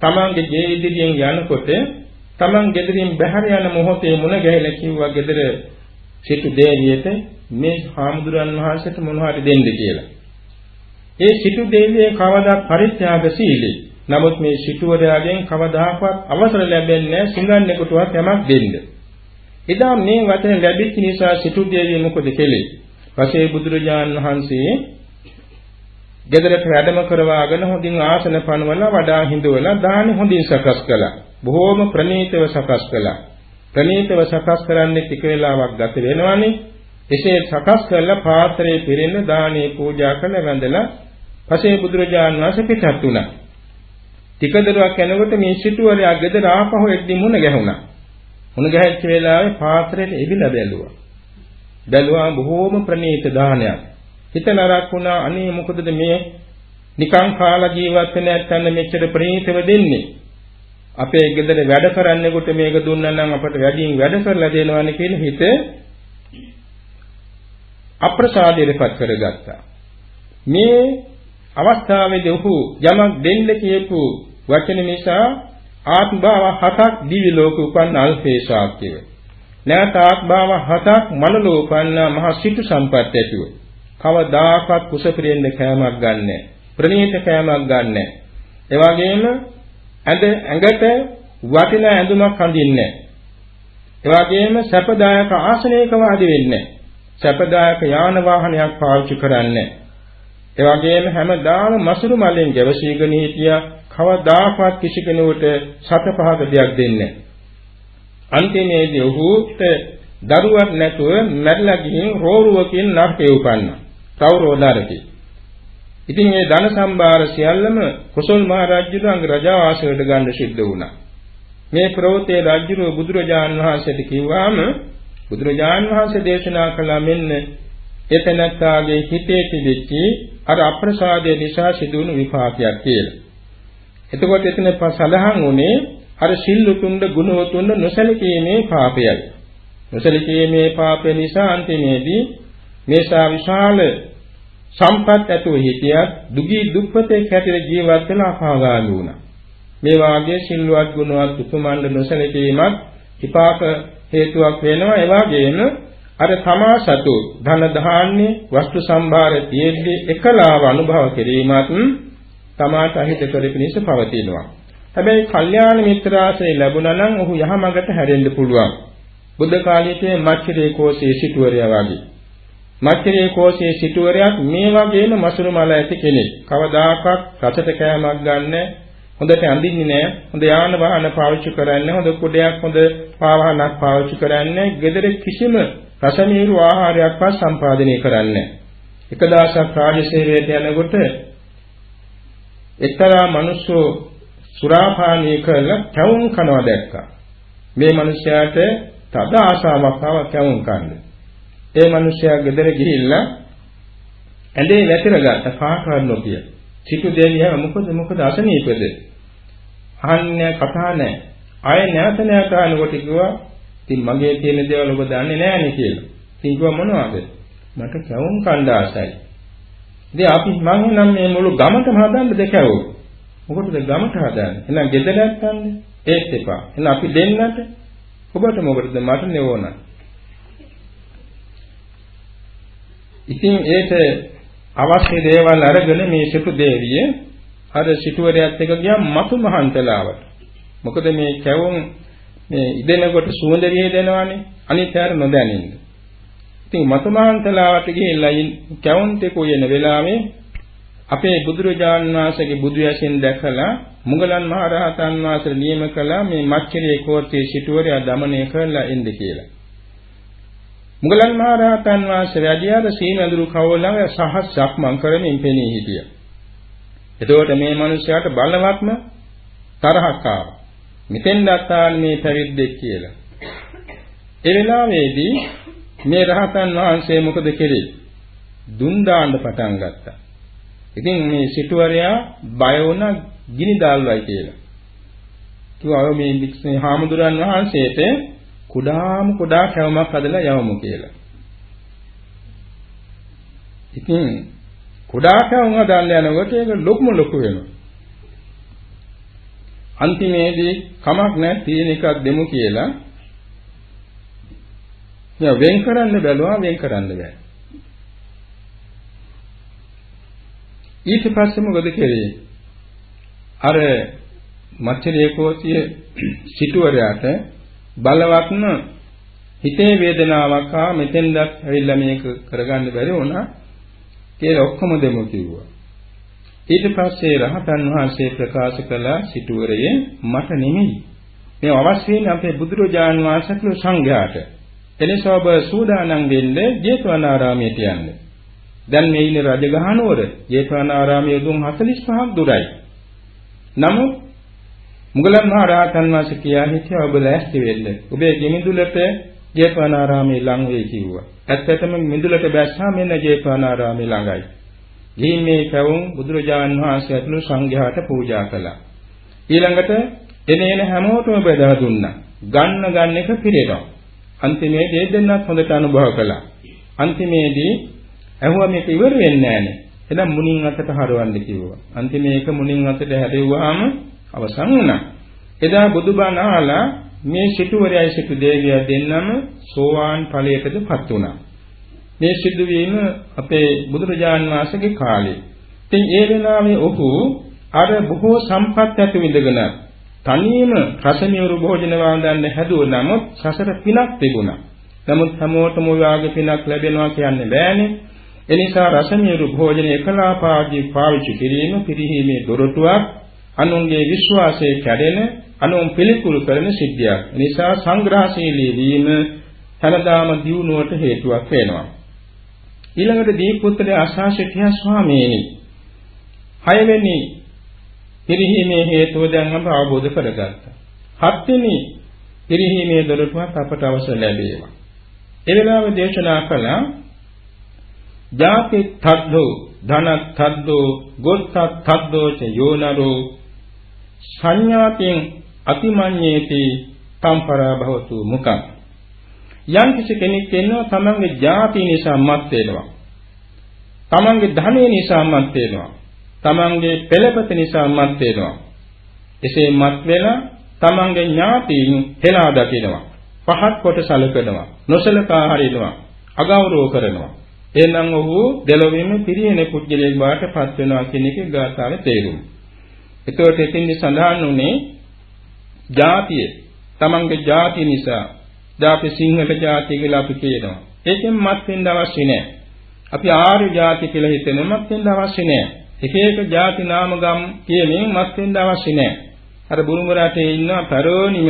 තමන්ගේ ගේ ඉදිරියෙන් යනකොට තමන් ගෙදරින් බැහැර යන මොහොතේ මුණ ගැහිලා කිව්වා ගෙදර සිටු දේවියට මේ හාමුදුරන් වහන්සේට මොනවද දෙන්න කියලා. ඒ සිටු දෙවියන් කවදා පරිත්‍යාගශීලී. නමුත් මේ සිටුවරයාගෙන් කවදාකවත් අවසර ලැබෙන්නේ සිඟන්නෙකුටවත් යමක් දෙන්න. එදා මේ වචන ලැබිච්ච නිසා සිටු දෙවිය මොකද කළේ? පසේ බුදුරජාන් වහන්සේ ගෙදරට වැඩම කරවාගෙන හොඳින් ආසන පනවලා වඩා හිඳවලා දානි හොඳින් සකස් කළා. බොහෝම ප්‍රණීතව සකස් කළා. ප්‍රණීතව සකස් කරන්නේ ටික වේලාවක් ගත වෙනවනේ. එසේ සකස් කරලා පාත්‍රයේ පිරෙන්න දානේ පූජා කරන වැඳලා පසේ බුදුරජාන් වහන්සේ පිටත් වුණා. ටික දරුවක් යනකොට මේ සිටුවරයා ගෙදර ආපහු එද්දි මුණ ගැහුණා. මුණ ගැහිච්ච වෙලාවේ පාත්‍රයට එබිලා බැලුවා. බැලුවා බොහෝම ප්‍රණීත දානයක්. හිත නරක් වුණා අනේ මොකදද මේ නිකං කාලා ජීවත් වෙන නැත්නම් මෙච්චර ප්‍රණීතව දෙන්නේ. අපේ ගෙදර වැඩ කරන්නෙකුට මේක දුන්නා නම් අපට වැඩියෙන් වැඩ කරලා දෙනවනේ කියන හිත අප්‍රසාදයටපත් කරගත්තා. මේ අවස්ථාවේදී ඔහු යමක් දෙන්න කියපු වචන නිසා ආත්මභාව හතක් දිවි ලෝක උපන්න අල්පේශාක්‍යව. නැවත ආත්මභාව හතක් මනලෝ උපන්න මහ සිටු සම්පත් ඇතුව. කවදාකවත් කුසපිරෙන්න කෑමක් ගන්නෑ. ප්‍රණීත කෑමක් ගන්නෑ. ඒ වගේම ඇඳ ඇඟට වටිනා ඇඳුමක් අඳින්නේ නැහැ. ඒ වගේම සැපදායක ආසනයක වාඩි වෙන්නේ නැහැ. සැපදායක යාන වාහනයක් පාවිච්චි කරන්නේ. ඒ වගේම හැමදාම මසුරු මලෙන් ගැවසීගෙන හිටියා කවදාකවත් කිසි කෙනෙකුට සත පහක දෙයක් දෙන්නේ අන්තිමේදී ඔහුට දරුවක් නැතුව මැරිලා ගිහින් රෝරුවකින් නරකේ උපන්නා. කවුරෝ නරකේ. ඉතින් මේ ධන සම්භාර සියල්ලම කුසල් මහ රජුගේ රජා වාසයට ගන්න සිද්ධ වුණා. මේ ප්‍රවෘත්තිය රජුව බුදුරජාන් වහන්සේට කිව්වාම බුදුරජාන් වහන්සේ දේශනා කළා මෙන්න එතනත්තාගේ හිතේ තිබෙච්ච අර අප්‍රසාදය නිසා සිදුවුණු විපාකයක් කියලා. එතකොට එතන සඳහන් වුණේ අර සිල්ලුතුන්ද ගුණවතුන්ද නොසලකීමේ පාපයයි. නොසලකීමේ පාපය නිසා අන්තිමේදී මේසා විශාල සම්පත් ඇතුව හිටියත් දුගී දුප්පතේ කැටිර ජීවත් වෙලා අපාගාමී වුණා. මේ වාගේ සිල්වත් ගුණවත් උතුමන්ද නොසලකීමත් විපාක හේතුවක් වෙනවා ඒ වගේම අර තමා සතු ධන ධාන්‍ය වස්තු සම්භාර තියෙද්දී එකලාව අනුභව කිරීමත් තමාට අහිත කර පිණිස පවතිනවා. හැබැයි කල්යාණ මිත්‍ර ආශ්‍රය ලැබුණා නම් ඔහු යහමඟට හැරෙන්න පුළුවන්. බුද්ධ කාලයේ මච්චරේ කෝසේ සිටුවරයා වගේ. මච්චරේ කෝසේ සිටුවරයක් මේ වගේම මසුරු මල ඇති කෙනෙක්. කවදාකවත් රසට කෑමක් ගන්න හොඳට අඳින්නේ නැහැ. හොඳ යාන වාහන පාවිච්චි කරන්නේ, හොඳ කුඩයක් හොඳ පාවාහනක් පාවිච්චි කරන්නේ, gedare කිසිම රසමීරු ආහාරයක්වත් සම්පාදනය කරන්නේ එක දවසක් රාජසේවයට යනකොට එක්තරා මිනිස්සු සුරාපානය කරලා කැවුම් කනවා දැක්කා. මේ මිනිස්යාට තද ආශාවක් ආව කැවුම් කන්න. ඒ මිනිසයා ගෙදර ගිහිල්ලා ඇඳේ වැතිර ගත්ත කාටවත් නොකිය. සිටු දෙවියන් මොකද මොකද අසනීපද? අහන්නේ කතා නැහැ. ආයෙ නැවත නැවත අහනකොට කිව්වා ඉතින් මගේ තියෙන දේවල් ඔබ දන්නේ නැහැනේ කියලා. ඉතින් කිව්වා මොනවද? මට කැවුම් කණ්ඩ ආසයි. ඉතින් අපි මං නම් මේ මුළු ගමටම හදන්න දෙකවෝ. මොකටද ගමට හදන්නේ? එහෙනම් ගෙදරක් ගන්න. ඒත් එපා. එහෙනම් අපි දෙන්නට ඔබට මොකටද මට නෙවෝන. ඉතින් ඒට අවශ්‍ය දේවල් අරගෙන මේ සිටු දේවිය අර සිටුවරයත් එක්ක ගියා මතු මහන්තලාවට. මොකද මේ කැවුම් මේ ඉදෙනකොට සුවඳ විහෙදෙනවානේ අනිත් හැර නොදැනින්න. ඉතින් මතුමහන්තලාවට ගිහිල්ලා කැවුන්තේ කොයන වෙලාවේ අපේ බුදුරජාන් වහන්සේගේ බුදු යසින් දැකලා මුගලන් මහරහතන් වහන්සේ නියම කළා මේ මච්චරේ කෝර්තේ සිටුවරයා দমনය කරලා එන්න කියලා. මුගලන් මහරහතන් වහන්සේ රජයාද සීනඳුරු කව ළඟ සහස්සක් මං කරමින් පෙනී හිටියා. එතකොට මේ මිනිස්යාට බලවත්ම තරහක් ආවා. මෙතෙන් දත්තාන් මේ පැවිද්දෙක් කියලා. ඒ වෙලාවේදී මේ රහතන් වහන්සේ මොකද කෙරේ? දුන් දාන්න පටන් ගත්තා. ඉතින් මේ සිටුවරයා බය වුණා ගිනි දාල්වයි කියලා. කිව්වා මේ වික්ෂේ හාමුදුරන් වහන්සේට කුඩාම කුඩා කැවමක් හදලා යවමු කියලා. ඉතින් කුඩා කැවම හදන්න යනකොට ඒක ලොකුම ලොකු වෙනවා. අන්තිමේදී කමක් නැහැ තියෙන එකක් දෙමු කියලා මෙයා වෙන් කරන්න බැලුවා වෙන් කරන්න බෑ ඊට පස්සේ මොකද කෙරේ? අර මච්චරේ කෝසිය සිටුවරයාට බලවත්ම හිතේ වේදනාවක් ආ මෙතෙන්දත් ඇවිල්ලා මේක කරගන්න බැරි වුණා. කියලා ඔක්කොම දෙමු කිව්වා. ඊට පස්සේ රහතන් වහන්සේ ප්‍රකාශ කළ සිටුවරයේ මට නෙමෙයි. මේ අවශ්‍යන්නේ අපේ බුදුරජාන් වහන්සේගේ සංඝයාට. එනිසා ඔබ සූදානම් වෙන්න ජේතවනාරාමයට යන්න දැන් මේ ඉන්නේ රජගහනුවර ජේතවනාරාමයේ දුම් 45ක් දුරයි නමුත් මුගලන් මහ රහතන් වහන්සේ කියා හිටියා ඔබ ලෑස්ති වෙන්න ඔබේ ගෙමිදුලට ජේතවනාරාමයේ ළඟ වෙයි කිව්වා ඇත්තටම මිදුලට බැස්සා මෙන්න ජේතවනාරාමයේ ළඟයි ගිහින් මේ පැවුම් බුදුරජාන් වහන්සේ ඇතුළු සංඝයාට පූජා කළා. ඊළඟට එන එන හැමෝටම බෙදා දුන්නා. ගන්න ගන්න එක පිළිරෙනවා. අන්තිමේදී දෙන්නත් හොඳට අනුභව කළා. අන්තිමේදී ඇහුවා මේක ඉවර වෙන්නේ නැහනේ. එහෙනම් මුණින් අතට හරවන්න කිව්වා. අන්තිමේ එක මුණින් අතට හැරෙව්වාම අවසන් වුණා. එදා බුදුබණ අහලා මේ සිටුවරයයි සිටු දේවිය දෙන්නම සෝවාන් ඵලයටදපත් වුණා. මේ සිදුවීම අපේ බුදුරජාන් වහන්සේගේ කාලේ. ඉතින් ඒ වෙලාවේ ඔහු අර බොහෝ සම්පත් ඇති විඳගෙන තනියම රසමියුරු භෝජන වන්දන්න හැදුව නමුත් සසර පිනක් තිබුණා. නමුත් හැමෝටම වාගේ පිනක් ලැබෙනවා කියන්නේ බෑනේ. එනිසා රසමියුරු භෝජන එකලාපාදී පාවිච්චි කිරීම පිරිහීමේ දොරටුවක් අනුන්ගේ විශ්වාසය කැඩෙන අනුන් පිළිකුල් කරන සිද්ධියක්. නිසා සංග්‍රහශීලී වීම හැමදාම දියුණුවට හේතුවක් වෙනවා. ඊළඟට දීපුත්‍රය අසාශිතිය ස්වාමීනි හයවෙනි පිරිහීමේ හේතුව දැන් අප අවබෝධ කරගත්තා. හත්වෙනි පිරිහීමේ දොරටුවක් අපට අවසර ලැබේවා. ඒ වෙලාවේ දේශනා කළා ජාති තද්දෝ ධන තද්දෝ ගොත්ත තද්දෝ ච යෝනරෝ සංඥාතින් අතිමඤ්ඤේති තම්පරා භවතු මුකං යම් කිසි කෙනෙක් ඉන්නවා තමන්ගේ ජාති නිසා මත් වෙනවා. තමන්ගේ ධනෙ නිසා මත් වෙනවා. තමන්ගේ පෙළපත නිසා මත් වෙනවා. එසේ මත් වෙලා තමන්ගේ ඥාතීන් හෙලා දකිනවා. පහත් කොට සැලකනවා. නොසලකා හරිනවා. අගෞරව කරනවා. එනම් ඔහු දෙලොවින්ම පිරියෙන පුජ්‍යලයක් බවට පත් වෙනවා කියන එක ගාථාවේ තේරුම. එතකොට එතින්දි සඳහන් උනේ ජාතිය තමන්ගේ ජාතිය නිසා දාපි සිංහල ජාතිය කියලා අපි කියනවා. ඒකෙන් මත් වෙන්න අවශ්‍ය නැහැ. අපි ආර්ය ජාති කියලා හිතෙන මත් වෙන්න අවශ්‍ය නැහැ. එක එක ජාති නාම ගම් කියමින් මත් වෙන්න අවශ්‍ය නැහැ. අර බුරුම රටේ ඉන්න පරෝනිම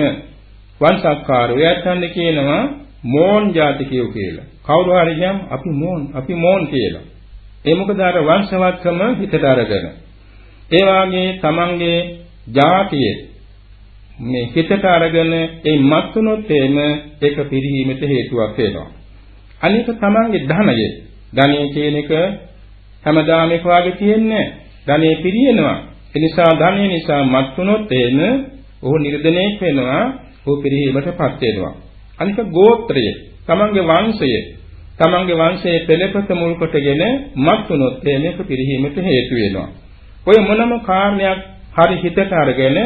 වංශක්කාරෝ එයත්න්ද කියනවා මෝන් ජාතිකයෝ කියලා. කවුරු හරි කියම් අපි මෝන් අපි මෝන් කියලා. ඒ මොකද අර වංශවත්කම හිතට අරගෙන. ඒ වාගේ තමන්ගේ ජාතිය මේ හිතට අරගෙන ඒ මත්තුනොත් එම ඒක පිරිහීමට හේතුවක් වෙනවා. අනික තමන්ගේ ධනය. ධනය කියන එක හැමදාම එක වාගේ තියෙන්නේ ධනෙ පිරියනවා. ඒ නිසා ධනෙ නිසා මත්තුනොත් එම ඔහු නිර්දනයක් වෙනවා. ඔහු පිරිහීමටපත් වෙනවා. අනික ගෝත්‍රය, තමන්ගේ වංශය, තමන්ගේ වංශයේ පෙළපත මුල් කොටගෙන මත්තුනොත් මේක පිරිහීමට හේතු වෙනවා. ඔය මොනම කාරණයක් හරි හිතට අරගෙන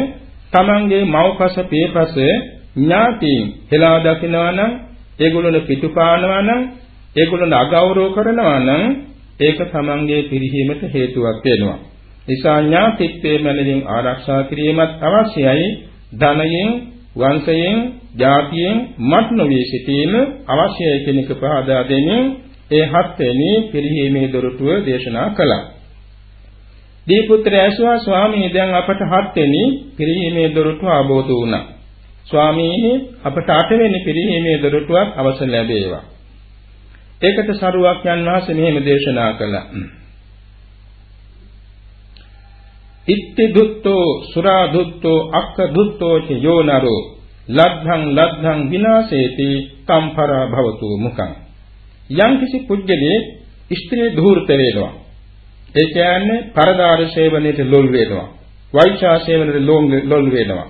තමන්ගේ මව්පස පියපස ඥාතීන් හෙලා දකිනවා නම් ඒගොල්ලොන පිටුපානවා නම් ඒගොල්ලොන අගෞරව කරනවා නම් ඒක තමන්ගේ පිරිහීමට හේතුවක් වෙනවා. නිසා ඥාතිත්වයේ මැනවින් ආරක්ෂා කිරීමත් අවශ්‍යයි. ධනයෙන්, වංශයෙන්, ජාතියෙන් මත් නොවී සිටීම අවශ්‍යයි කියන එක පහදා දෙමින් ඒ හත්වෙනි පිරිහීමේ දොරටුව දේශනා කළා. දීපුත්‍ර ඇසුවා ස්වාමී දැන් අපට හත්වෙනි පිරිහීමේ දොරටුව ආબોධ වුණා. ස්වාමීනි අපට අටවෙනි පිරිහීමේ දොරටුවක් අවසන් ලැබේවා. ඒකට සරුවක් යන වාසේ මෙහෙම දේශනා කළා. ඉත්ති දුත්තෝ සුරා දුත්තෝ අක්ක දුත්තෝ ච යෝනරෝ ලද්ධං ලද්ධං විනාශේති කම්පරා භවතු මුඛං. යම් කිසි පුජ්‍යලේ ස්ත්‍රී ධූර්ත වේනවා. ඒ කියන්නේ පරදාර සේවනයේ ලොල් වේනවා. වෛශා සේවනයේ ලොල් වේනවා.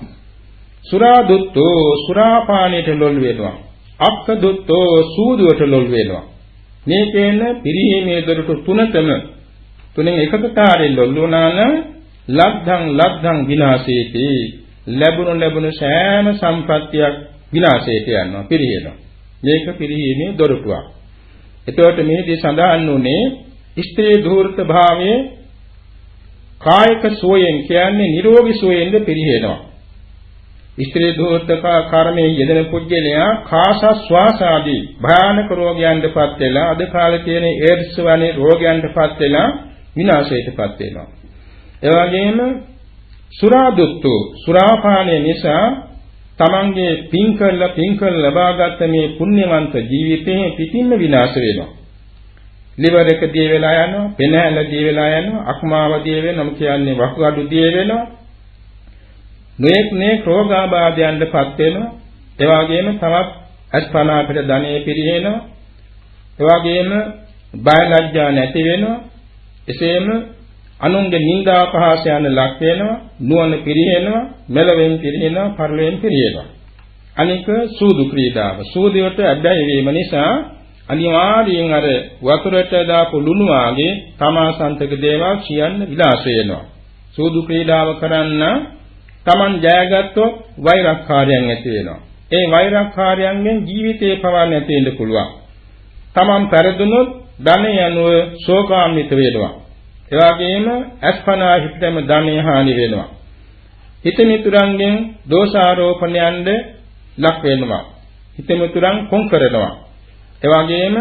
සුරා දුත්තෝ සුරාපානයේ ලොල් වේනවා. අක්ක දුත්තෝ සූදුවට ලොල් වේනවා. මේකේන පිරිහීමේ දොරටු තුනකම තුනෙන් එකකට ආරෙන් ලොල්ුණා නම් ලද්ධං ලද්ධං විනාශේති. ලැබුණු ලැබුණු සෑම සම්පත්තියක් විනාශයට යනවා පිරිහෙනවා. මේක පිරිහීමේ දොරටුවක්. එතකොට මේදී සඳහන් වුණේ ස්ත්‍රී ධූර්ත භාවයේ කායික සෝයෙන් කියන්නේ නිරෝගී සෝයෙන්ද පිරිහෙනවා. ස්ත්‍රී දෝෂක කර්මයේ යෙදෙන පුජ්‍යලයා කාසස්වාස ආදී භයානක රෝගයන්ටපත් වෙලා අද කාලේ තියෙන ඒඩ්ස් වැනි රෝගයන්ටපත් වෙලා විනාශයටපත් වෙනවා. ඒ වගේම සුරාදුත්තු සුරාපානය නිසා තමන්ගේ පින් කරලා පින් කරලා ලබාගත් මේ පුණ්‍යවන්ත ජීවිතේ පිටින්ම විනාශ වෙනවා. liver එක දිය වෙලා යනවා, පෙනහැල දිය වෙලා යනවා, අක්මාව දිය වෙනවා, කියන්නේ වකුගඩු දිය වෙනවා. මේක් මේ රෝගාබාධයන්ටපත් වෙනවා. ඒ වගේම තවත් අස්පනා අපිට ධනෙ පිරිහෙනවා. ඒ වගේම බය ලැජ්ජා නැති වෙනවා. එසේම අනුන්ගේ නිന്ദා පහස යන ලක් වෙනවා. නුවණ පිරිහෙනවා. මෙලවෙන් පිරිහෙනවා. පරිලෙන් පිරිහෙනවා. අනික සූදු ක්‍රීඩාව. සූදියට අබ්බැහි වීම නිසා අනිවාර්යයෙන් අර වතුරට දාපු ලුණු වාගේ තමා සන්තක දේවල් කියන්න විලාස වෙනවා. සූදු ක්‍රීඩාව කරන්න Taman ජයගත්තොත් වෛරක්කාරයන් ඇති වෙනවා. ඒ වෛරක්කාරයන්ගෙන් ජීවිතේ පවා නැති වෙන්න පුළුවන්. Taman පෙරදුනොත් ධනෙ යනුව ශෝකාන්විත වෙනවා. ඒ වගේම අස්පනා හිතෙම ධනෙ හානි වෙනවා. හිත මිතුරන්ගෙන් දෝෂාරෝපණයන්ද ලක් වෙනවා. හිත මිතුරන් කොන් කරනවා. ඒ වගේම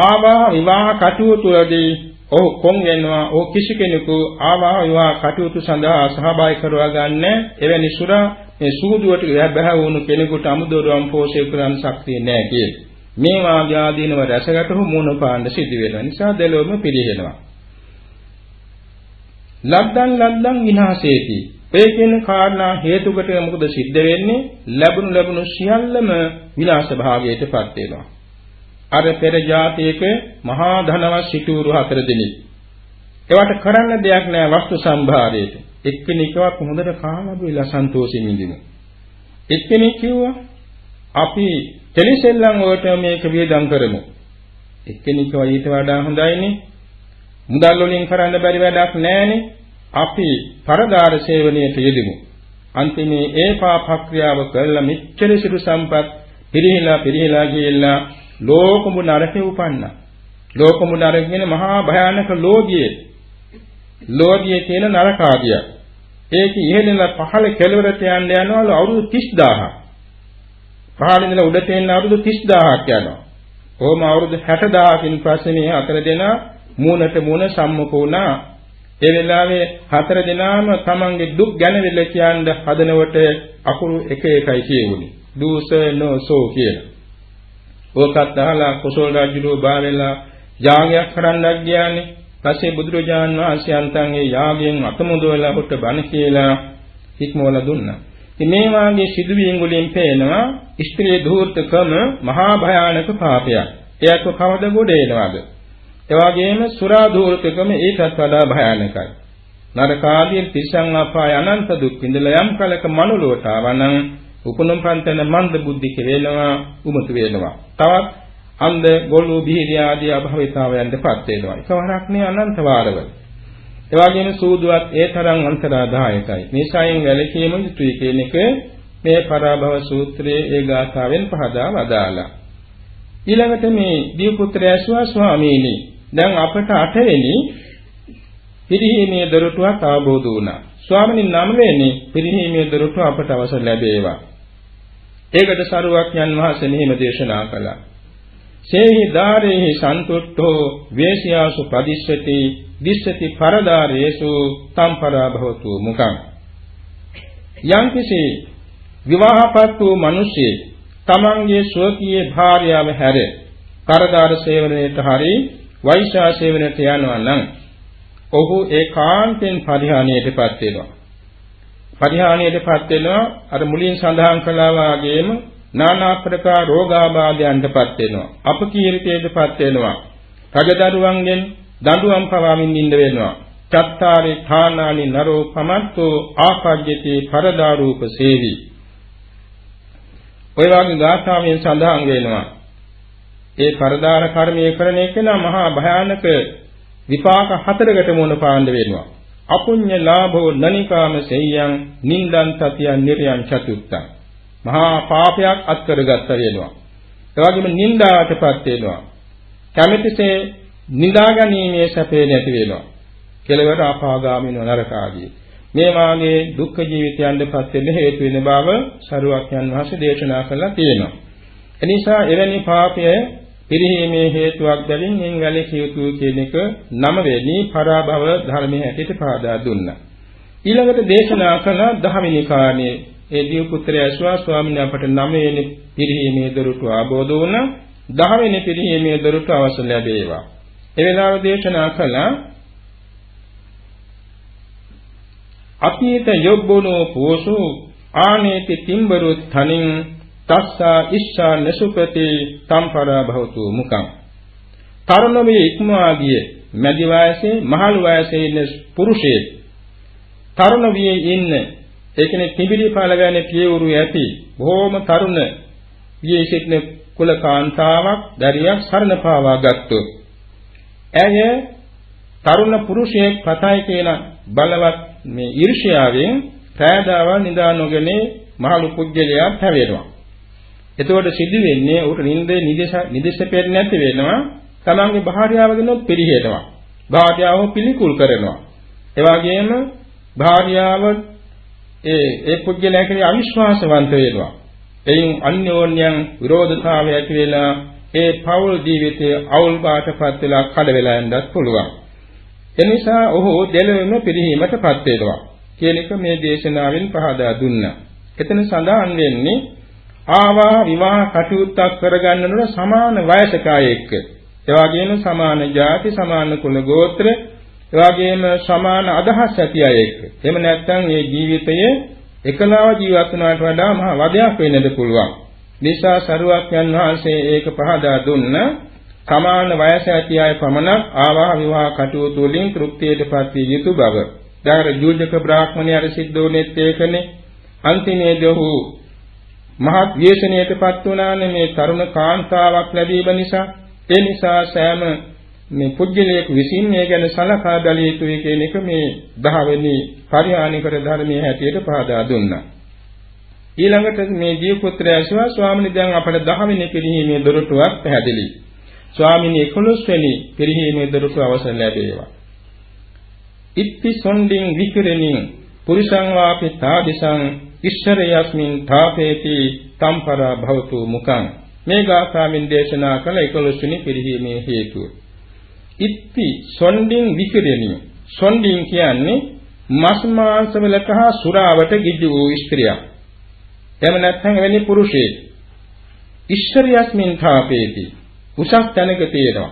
ආවා විවාහ කටයුතු වලදී ඔහු කොන් වෙනවා ඔහු කිසි කෙනෙකු ආවාහ විවාහ කටයුතු සඳහා සහභාගී කරවා ගන්න එවැනි සුරා මේ සූදුවට බැහැ වුණු කෙනෙකුට අමුදොරවම් පෝෂය කරන්න ශක්තිය නැහැ කියලා. මේ වාගේ ආදීනව රැසගතහු මූණ පාණ්ඩ සිදු වෙනවා. නිසා දෙලොවම පිළිහෙනවා. ලද්දන් ලද්දන් විනාශේති. ඒ කියන කාරණා හේතුකට මොකද සිද්ධ වෙන්නේ? ලැබුණු ලැබුණු සියල්ලම විනාශ භාවයටපත් වෙනවා. අර පෙර જાතියක මහා ධනවත් සිටුරු හතර දෙනෙක්. ඒවට කරන්න දෙයක් නෑ වස්තු සම්භාරයට. එක්කෙනෙක්වත් හොඳට කාලා බිලා සන්තෝෂෙන් ඉඳිමු. එක්කෙනෙක් කිව්වා අපි තෙලිසෙල්ලම් වලට මේක වියදම් කරමු. එක්කෙනෙක් ඊට වඩා හොඳයිනේ. මුදල් වලින් කරන්න බැරි වැඩක් නෑනේ. අපි පරදාර සේවනයේ යෙදෙමු. අන්තිමේ ඒ පාපක්‍රියාව කළා මෙච්චර සිරු සම්පත් පිරිහිලා පිරිහිලා ගියලා ලෝකමු නරකේ උපන්නා. ලෝකමු නරක කියන මහා භයානක ලෝධියේ ලෝධියේ කියන නරකාදිය. ඒක ඉහළින් පහළ කෙළවරට යන්න යනවලු අවුරුදු 30000ක්. පහළින් ඉඳලා උඩට එන්න අවුරුදු 30000ක් යනවා. කොහොම අවුරුදු 60000කින් පස්සේ මේ අතර දෙනා මූණට මූණ සම්මුඛ වුණා. ඒ වෙලාවේ හතර දෙනාම තමන්ගේ දුක් ගැනවිල කියන්න හදනකොට අකුරු එක එකයි කියුනේ. දූසනෝසෝ කියලා. ඕකත් අහලා කුසල රජුලෝ බාරෙලා යාගයක් කරන්නක් ගියානේ. පස්සේ බුදුරජාන් වහන්සේ අන්තන් ඒ යාගයෙන් අතමුදවලා කොට බණ කියලා හික්මවලා දුන්නා. ඉතින් මේ වාගේ සිදුවීම් වලින් පේනවා ස්ත්‍රී ධූර්තකම මහා භයානක පාපයක්. එයක කවද ගොඩ එනවද? ඒ වගේම සුරා ධූර්තකම ඒකත් වඩා භයානකයි. නරකාදී තිසං අපාය අනන්ත දුක් විඳලා යම් කලක මනුලොවට ආවනම් උපනුම් පන්තන මන්ද බුද්ධික වෙනවා උමතු වෙනවා. තවත් අන්ධ ගොළු බිහිරිය ආදී අභවිතාවයන්ටපත් වෙනවා. එකවරක් නේ අනන්ත වාරවල. ඒ වගේම සූදුවත් ඒ තරම් අන්තරාදායකයි. මේ සායෙන් වැළකීම යුතුයි කියන එක මේ පරාභව සූත්‍රයේ ඒ ගාථාවෙන් පහදා වදාලා. ඊළඟට මේ දීපුත්‍රය ඇසුවා ස්වාමීනි දැන් අපට අටවෙනි පිරිහීමේ දොරටුවක් අවබෝධ වුණා. ස්වාමීන් නමවෙනි පිරිහීමේ දොරටුව අපට අවසර ලැබේවා. ඒකට සරුවක් යන් වහන්සේ මෙහිම දේශනා කළා. සේහි ධාරේහි සන්තුට්ඨෝ වේසියාසු පදිස්සති දිස්සති පරදාරේසු තම්පරා භවතු මුකං යම්කිසි විවාහපත් වූ මිනිසෙක් තමන්ගේ ස්වකීය භාර්යාව හැර කරදාර සේවනයේට හරි වෛශා සේවනයට යනවා නම් ඔහු ඒකාන්තයෙන් පරිහානියටපත් වෙනවා. පරිහානියටපත් වෙනවා අර මුලින් සඳහන් කළා වාගේම নানা ප්‍රකාර රෝගාබාධයන්ටපත් වෙනවා. අපකීර්තියටපත් වෙනවා. රජදරුවන්ගෙන් දඬුවම් පවාමින් ඉන්න වෙනවා. චත්තාරේ ථානානි නරෝ පමත්තෝ ආපජ්ජති පරදාරූප සේවි. ඔය වගේ ගාථාවෙන් සඳහන් වෙනවා. ඒ පරදාර කර්මයේ කරන එක නම් මහා භයානක විපාක හතරකට මුණ පාන්න වෙනවා. අපුඤ්ඤ ලාභෝ නනිකාම සෙය්‍යං නින්දන් තතියන් නිර්යං චතුත්තං. මහා පාපයක් අත් කරගත්ත වෙනවා. ඒ වගේම නින්දාවටපත් වෙනවා. කැමැතිසේ නිදා ගැනීමේ සැපේ නැති වෙනවා. කෙලවර අපාගාමින නරකාදී. මේ වාගේ දුක්ඛ ජීවිතයන්ටපත් වෙන්න හේතු වෙන බව සරුවක්යන් වහන්සේ දේශනා කළා තියෙනවා. එනිසා එවැනි පාපය පිරිහීමේ හේතුවක් බැවින් එන් වැළකී යුතුය කියන එක නම වෙනි පරාභව ධර්මයේ හැටියට පාදා දුන්නා. ඊළඟට දේශනා කළ දහවෙනි කාණේ ඒ දිව පුත්‍රය ඇසුවා ස්වාමීන් අපට නවවෙනි පිරිහීමේ දොරටු ආબોධ වුණා. දහවෙනි පිරිහීමේ දොරටු අවසන් ලැබේවා. ඒ වෙලාව දේශනා කළා අපීත යොබ්බුනෝ පෝසු ආනේති තිම්බරු තනින් තස්සා ඉස්සා නසුපති තම්පරා භවතු මුකං තරුණමේ ඉක්මවා ගිය මැදි වයසේ මහලු වයසේ ඉන්න පුරුෂයෙක් තරුණ වියේ ඉන්න ඒ කියන්නේ තිබිලි පාලගානේ පියවරු ඇති බොහොම තරුණ වියේ සිටින කුල කාන්තාවක් දරියක් සරණ පාවා ගත්තොත් ඇය තරුණ පුරුෂයෙක් පතයි කියලා බලවත් මේ ඊර්ෂ්‍යාවෙන් පෑදාවල් නිදා නොගෙන මහලු පුජ්‍යලයා පැවෙනවා. එතකොට සිදු වෙන්නේ උට නින්දේ නිදේශ නිදේශ පෙර නැති වෙනවා. තමන්ගේ භාර්යාවගෙනුත් පිළිහෙනවා. භාර්යාව පිළිකුල් කරනවා. ඒ වගේම භාර්යාව ඒ ඒ පුජ්‍යලයා කෙරෙහි අවිශ්වාසවන්ත වෙනවා. එයින් අන්‍යෝන්‍යයන් විරෝධතාවය ඇති වෙලා ඒ පෞල් ජීවිතයේ අවුල් බාටපත් වෙලා කඩ වෙලා යන්නත් පුළුවන්. එනිසා ඔහු දෙලෙම පිරිහීමටපත් වෙනවා. කියන එක මේ දේශනාවෙන් පහදා දුන්නා. එතන සඳහන් වෙන්නේ ආවා විවාහ කටයුත්තක් කරගන්නනොට සමාන වයසක අය එක්ක. ඒ වගේම සමාන ಜಾති සමාන කුල ගෝත්‍ර ඒ වගේම සමාන අදහස් ඇති අය එක්ක. එහෙම නැත්නම් මේ ජීවිතයේ එකලාව ජීවත් වුණාට වඩා මහ වදයක් වෙන්නද පුළුවන්. නිසා සරුවක්යන් වහන්සේ ඒක පහදා දුන්න සමාන වයස ඇති අය පමණක් ආවාහ විවාහ කටයුතු වලින් තෘප්තියටපත් විය යුතු බව. දාර ජූජක බ්‍රාහ්මණයාට සිද්ධ වුණෙත් ඒකනේ. අන්තිමේදී ඔහු මහත් ව්‍යසනයටපත් වුණානේ මේ තරුණ කාන්තාවක් ලැබීම නිසා. ඒ නිසා සෑම මේ පුජ්‍යලයක විසින් මේ ගැන සලකා බැලිය යුතුයි කියන එක මේ 10 වෙනි පරිහානිකර ධර්මයේ හැටියට පහදා දුන්නා. ඊළඟට මේ ජීව පුත්‍රය ඇසුවා ස්වාමීනි දැන් අපට 10 වෙනි පිරිහීමේ දොරටුවක් පැහැදිලි. ස්වාමීනි 11 වෙනි පිරිහීමේ දොරටුව අවසන් ලැබේවා. ඉත්ති සොණ්ඩින් විකිරණින් පුරිසං වාපි තාදිසං ඉස්සරයස්මින් තාපේති තම්පරා භවතු මුකං මේ ගාථාවෙන් දේශනා කළ 11 වෙනි පිරිහීමේ හේතුව. ඉත්ති සොණ්ඩින් විකිරණින් සොණ්ඩින් කියන්නේ මස් මාංශ වලට හා සුරාවට ගිජු වූ ස්ත්‍රියක්. එහෙම නැත්නම් එවැනි පුරුෂයෙක්. ඉස්සරයස්මින් තාපේති උසස් තැනක තියෙනවා.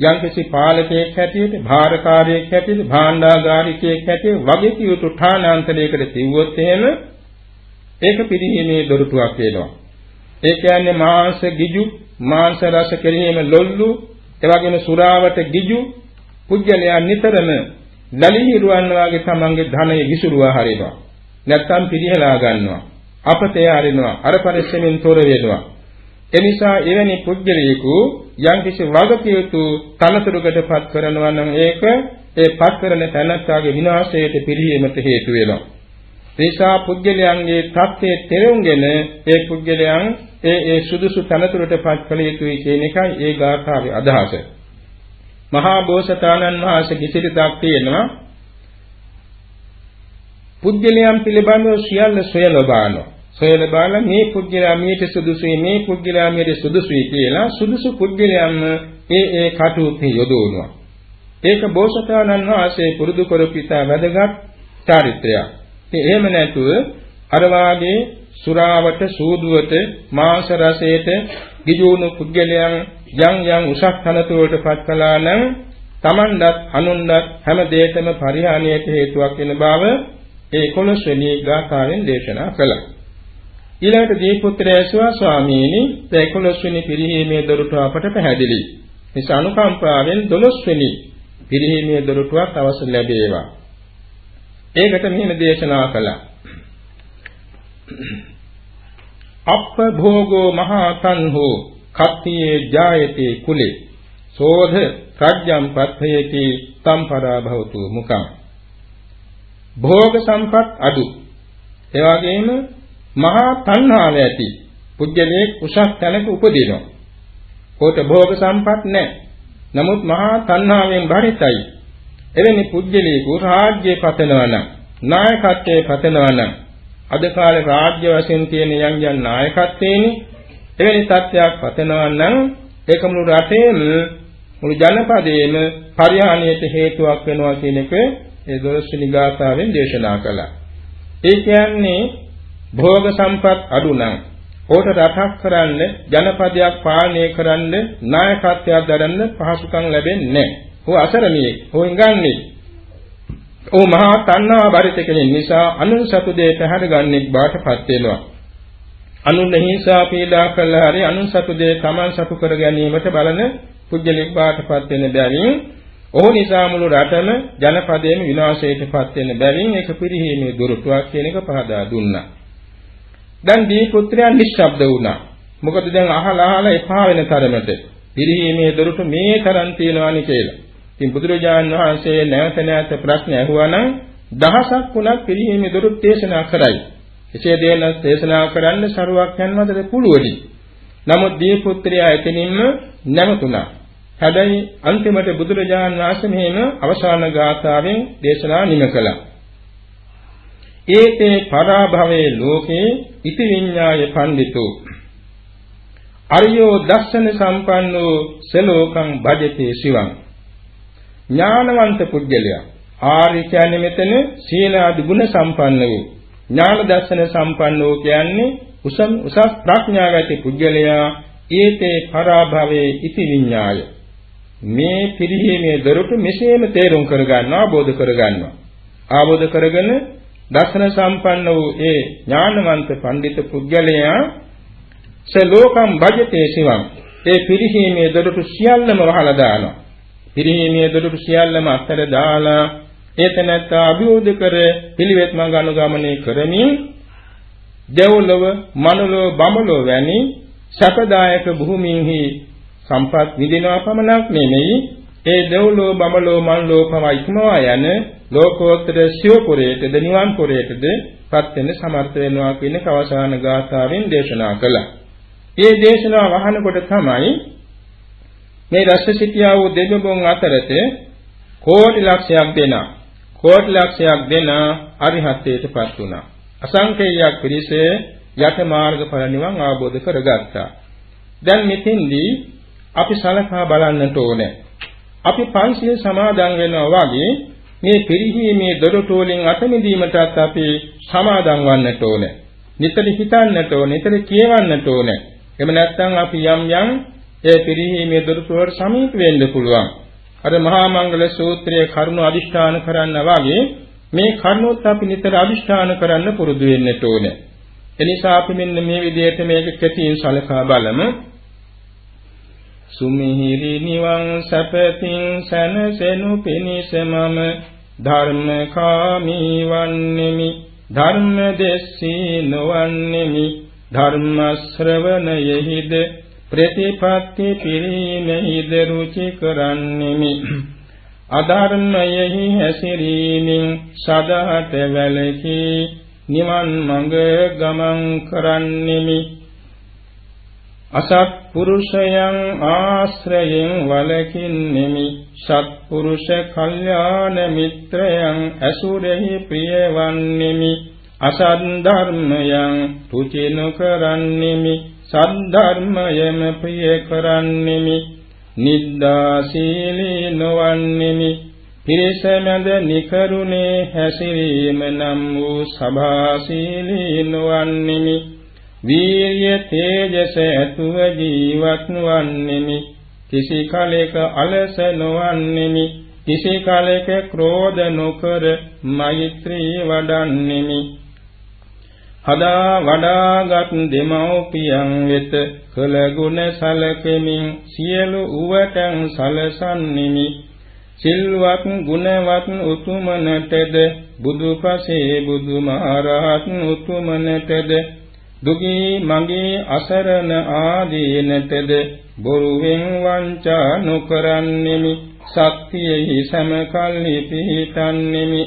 යම්කිසි පාලකයෙක් හැටියට, භාරකාරයෙක් හැටියට, භාණ්ඩාගාරිකයෙක් හැටියට වගේ කියුතු ඨානාන්තරයකට තිව්වොත් එහෙම ඒක පිළිහිමේ දොරටුවක් වෙනවා. ඒ කියන්නේ මාංශ ගිජු, මාංශ රස කෙරෙහිම ලොල්ලු, එවැගේම සුරාවට ගිජු පුජ්‍යලයා නිතරම දලිහිරුවන් වාගේ තමන්ගේ ධනය විසුරුවා හරිනවා. නැත්තම් පිළිහෙලා ගන්නවා. අපතේ හරිනවා. අර පරිස්සමෙන් තොර වෙනවා. එනිසා එවැනි පුජ්‍යලයෙකු යම්කිසි වගකියුතු තනතුරකටපත් කරනවා නම් ඒක ඒ පත් කරන තැනත්තාගේ විනාශයට පිළිීමට හේතු වෙනවා. නිසා පුජ්‍යලයන්ගේ தත්ත්වයේ තෙරුම්ගෙන ඒ පුජ්‍යලයන් ඒ ඒ සුදුසු තනතුරටපත් කළ යුතුයි කියන එකයි ඒ ගාථාවේ අදහස. මහා බෝසතාණන් වහන්සේ කිසිරිතක් තියෙනවා පුජ්‍යලයන් පිළිබඳව සියල්ල සොයලා බලනවා. සොයලා බලලා මේ පුජ්‍යලයා මීට සුදුසුයි මේ පුජ්‍යලයා මීට සුදුසුයි කියලා සුදුසු පුජ්‍යලයන්ම ඒ ඒ කටයුතු යොදවනවා. ඒක බෝසතාණන් වහන්සේ පුරුදු කරපිතා වැදගත් චාරිත්‍රයක්. ඉතින් එහෙම නැතුව අර වාගේ සුරාවට සූදුවට මාංශ රසයට ගිජුණු පුජ්‍යලයන් යම් යම් උසස් තනතුරට පත් කළා නම් Tamandat අනුන්dat හැම දෙයකම පරිහානියට හේතුවක් වෙන බව ඒ 11 වෙනි ගාථාවෙන් දේශනා කළා. ඊළඟට දීපුත්‍රය ඇසුවා ස්වාමීනි 11 වෙනි පිරිහීමේ දොරටුව අපට පැහැදිලි. නිසා අනුකම්පාවෙන් 12 වෙනි පිරිහීමේ දොරටුවක් අවශ්‍ය ලැබේවා. ඒකට මෙහෙම දේශනා කළා. අප්ප භෝගෝ මහා තන්හෝ කත්තියේ ජායතේ කුලේ සෝධ ප්‍රඥම් පත්ථයේති සම්පරා භවතු මුකං භෝග සම්පත් අඩු ඒ වගේම මහා තණ්හාව ඇති පුජ්‍යලේ උසස් තැනක උපදිනවා. කොට භෝග සම්පත් නැහැ. නමුත් මහා තණ්හාවෙන් බරිතයි. එවැනි පුජ්‍යලේකු රාජ්‍ය පතනවා නම් නායකත්වයේ පතනවා නම් අද කාලේ රාජ්‍ය වශයෙන් තියෙන යම් යම් නායකත්වේනේ එවැනි තත්ත්වයක් පතනවා නම් ඒක මුළු රටේම මුළු ජනපදයේම පරිහානියට හේතුවක් වෙනවා කියන එක ඒ දොළොස්වෙනි ගාථාවෙන් දේශනා කළා. ඒ කියන්නේ භෝග සම්පත් අඩු නම් ඕට රටක් කරන්න ජනපදයක් පාලනය කරන්න නායකත්වයක් දරන්න පහසුකම් ලැබෙන්නේ නැහැ. හෝ අසරණියෙක් හෝ ඉංගන්නේ ඔහු මහා තණ්හා බරිත කෙනෙක් නිසා අනුන් සතු දේ පැහැරගන්නෙක් බාටපත් වෙනවා. අනුන් හිංසා පීඩා කළා හරි අනුන් සතු දේ Taman සතු කර ගැනීමට බලන පුජ්‍යලෙක් බාටපත් වෙන බැවින් ඔහු නිසා මුළු රටම ජනපදයේම විනාශයටපත් වෙන බැවින් ඒක පිරිහීමේ දොරටුවක් කියන එක පහදා දුන්නා. දැන් දී පුත්‍රයන් නිශ්ශබ්ද වුණා. මොකද දැන් අහලා අහලා එපා වෙන තරමට පිරිහීමේ දොරටු මේ තරම් තියෙනවානි කියලා. ඉතින් බුදුරජාණන් වහන්සේ නැවත නැවත ප්‍රශ්න ඇහුවා නම් දහසක් වුණත් පිරිහීමේ දොරටු දේශනා කරයි. එසේ දෙන දේශනා කරන්න සරුවක් යනවද පුළුවනි. නමුත් දී පුත්‍රයා එතනින්ම නැවතුණා. හැබැයි අන්තිමට බුදුරජාණන් වහන්සේ මෙහෙම අවසාන ගාථාවෙන් දේශනා නිම කළා. ඒතේ පරාභවයේ ලෝකේ ඉති විඤ්ඤාය පඬිතෝ අරියෝ දර්ශන සම්පන්නෝ සලෝකං භජතේ සිවං ඥානවන්ත පුජ්‍යලයා ආර්ය කියන්නේ මෙතන සීලාදි ගුණ සම්පන්න වූ. ඥාන දර්ශන සම්පන්නෝ කියන්නේ උසස් උසස් ප්‍රඥාව ඇති පුජ්‍යලයා ඒතේ පරාභවයේ ඉති විඤ්ඤාය. මේ පිරිහීමේ දොරටු මෙසේම තේරුම් කරගන්නවා අවබෝධ කරගන්නවා. ආબોධ කරගෙන දර්ශන සම්පන්න වූ ඒ ඥානවන්ත පඬිත පුද්ගලයා ස ලෝකම් භජතේ සිවං. ඒ පිරිහීමේ දොරටු සියල්ලම වහලා දානවා. පිරිහීමේ දොරටු සියල්ලම අත්තර දාලා ඒතනත් අභිවෘද්ධ කර පිළිවෙත් මඟ අනුගමනය කරමින් දෙව්ලොව මනුලොව බඹලොව වැනි සැපදායක භූමින්හි සම්පත් විඳිනවා පමණක් නෙමෙයි ඒ දෙව්ලෝ බඹලෝ මන්ලෝ පවා ඉක්මවා යන ලෝකෝත්තර සිවපුරයටද නිවන් පුරයටද පත් වෙන්න සමර්ථ වෙනවා කියන කවසාන ගාථාවෙන් දේශනා කළා. මේ දේශනාව අහනකොට තමයි මේ රස සිටියා වූ දෙවියන් අතරත කෝටි ලක්ෂයක් දෙනා කෝටි ලක්ෂයක් දෙනා අරිහත්ත්වයටපත් වුණා. අසංකේයයක් පිරිස යත මාර්ගඵල නිවන් අවබෝධ කරගත්තා. දැන් මෙතෙන්දී අපි සලකා බලන්නට ඕනේ. අපි පංචශීල සමාදන් වෙනවා වගේ මේ පිරිහීමේ දොරටු වලින් අත මිදීමටත් අපි සමාදන් වන්නට ඕනේ. නිතර හිතන්නට ඕනේ, නිතර කියවන්නට ඕනේ. එහෙම නැත්නම් අපි යම් යම් ඒ පිරිහීමේ දොරටු වලට සමීප වෙන්න පුළුවන්. අර මහා මංගල සූත්‍රයේ කරුණ අදිෂ්ඨාන කරන්න වගේ මේ කරුණොත් අපි නිතර අදිෂ්ඨාන කරන්න පුරුදු වෙන්නට ඕනේ. එනිසා අපි මෙන්න මේ විදිහට මේක කෙටියෙන් සලකා බලමු. සුමිහිරි නිවන් සැපතින් සනසෙනු පිණිස මම ධර්මකාමී වන්නෙමි ධර්ම දෙස්සී නොවන්නෙමි ධර්ම ශ්‍රවණයෙහිද ප්‍රතිපත්ති පිරීමෙහිද රුචි කරන්නෙමි. අධර්මයෙහි හැසිරීමෙන් සදහට වැළකී නිවන් මඟ ගමන් කරන්නෙමි. අසත්පුරුෂයන් ආශ්‍රයෙන් වලකින්නෙමි සත්පුරුෂ කල්යාණ මිත්‍රයන් ඇසුරෙහි ප්‍රියවන්නෙමි අසත් ධර්මයන් තුචි නොකරන්නෙමි සද්ධර්මයම ප්‍රිය කරන්නෙමි. නිද්දාශීලී නොවන්නෙමි. පිරිස මැද නිකරුණේ හැසිරීම නම් වූ සභාශීලී නොවන්නෙමි. වීර්ය තේජස ඇතුව ජීවත් වන්නෙමි කිසි කලෙක අලස නොවන්නෙමි. කිසි කලෙක ක්‍රෝධ නොකර මෛත්‍රී වඩන්නෙමි. හදා වඩාගත් දෙමව්පියන් වෙත කළ ගුණ සලකෙමින් සියලු උවටන් සලසන්නෙමි. සිල්වත් ගුණවත් උතුමනටද බුදුපසේ බුදුමහරහත් උතුමනටද දුගී මගේ අසරණ ආදීනටද බොරුවෙන් වංචා නොකරන්නෙමි. සත්‍යයෙහි සමකල්හි පිහිටන්නෙමි.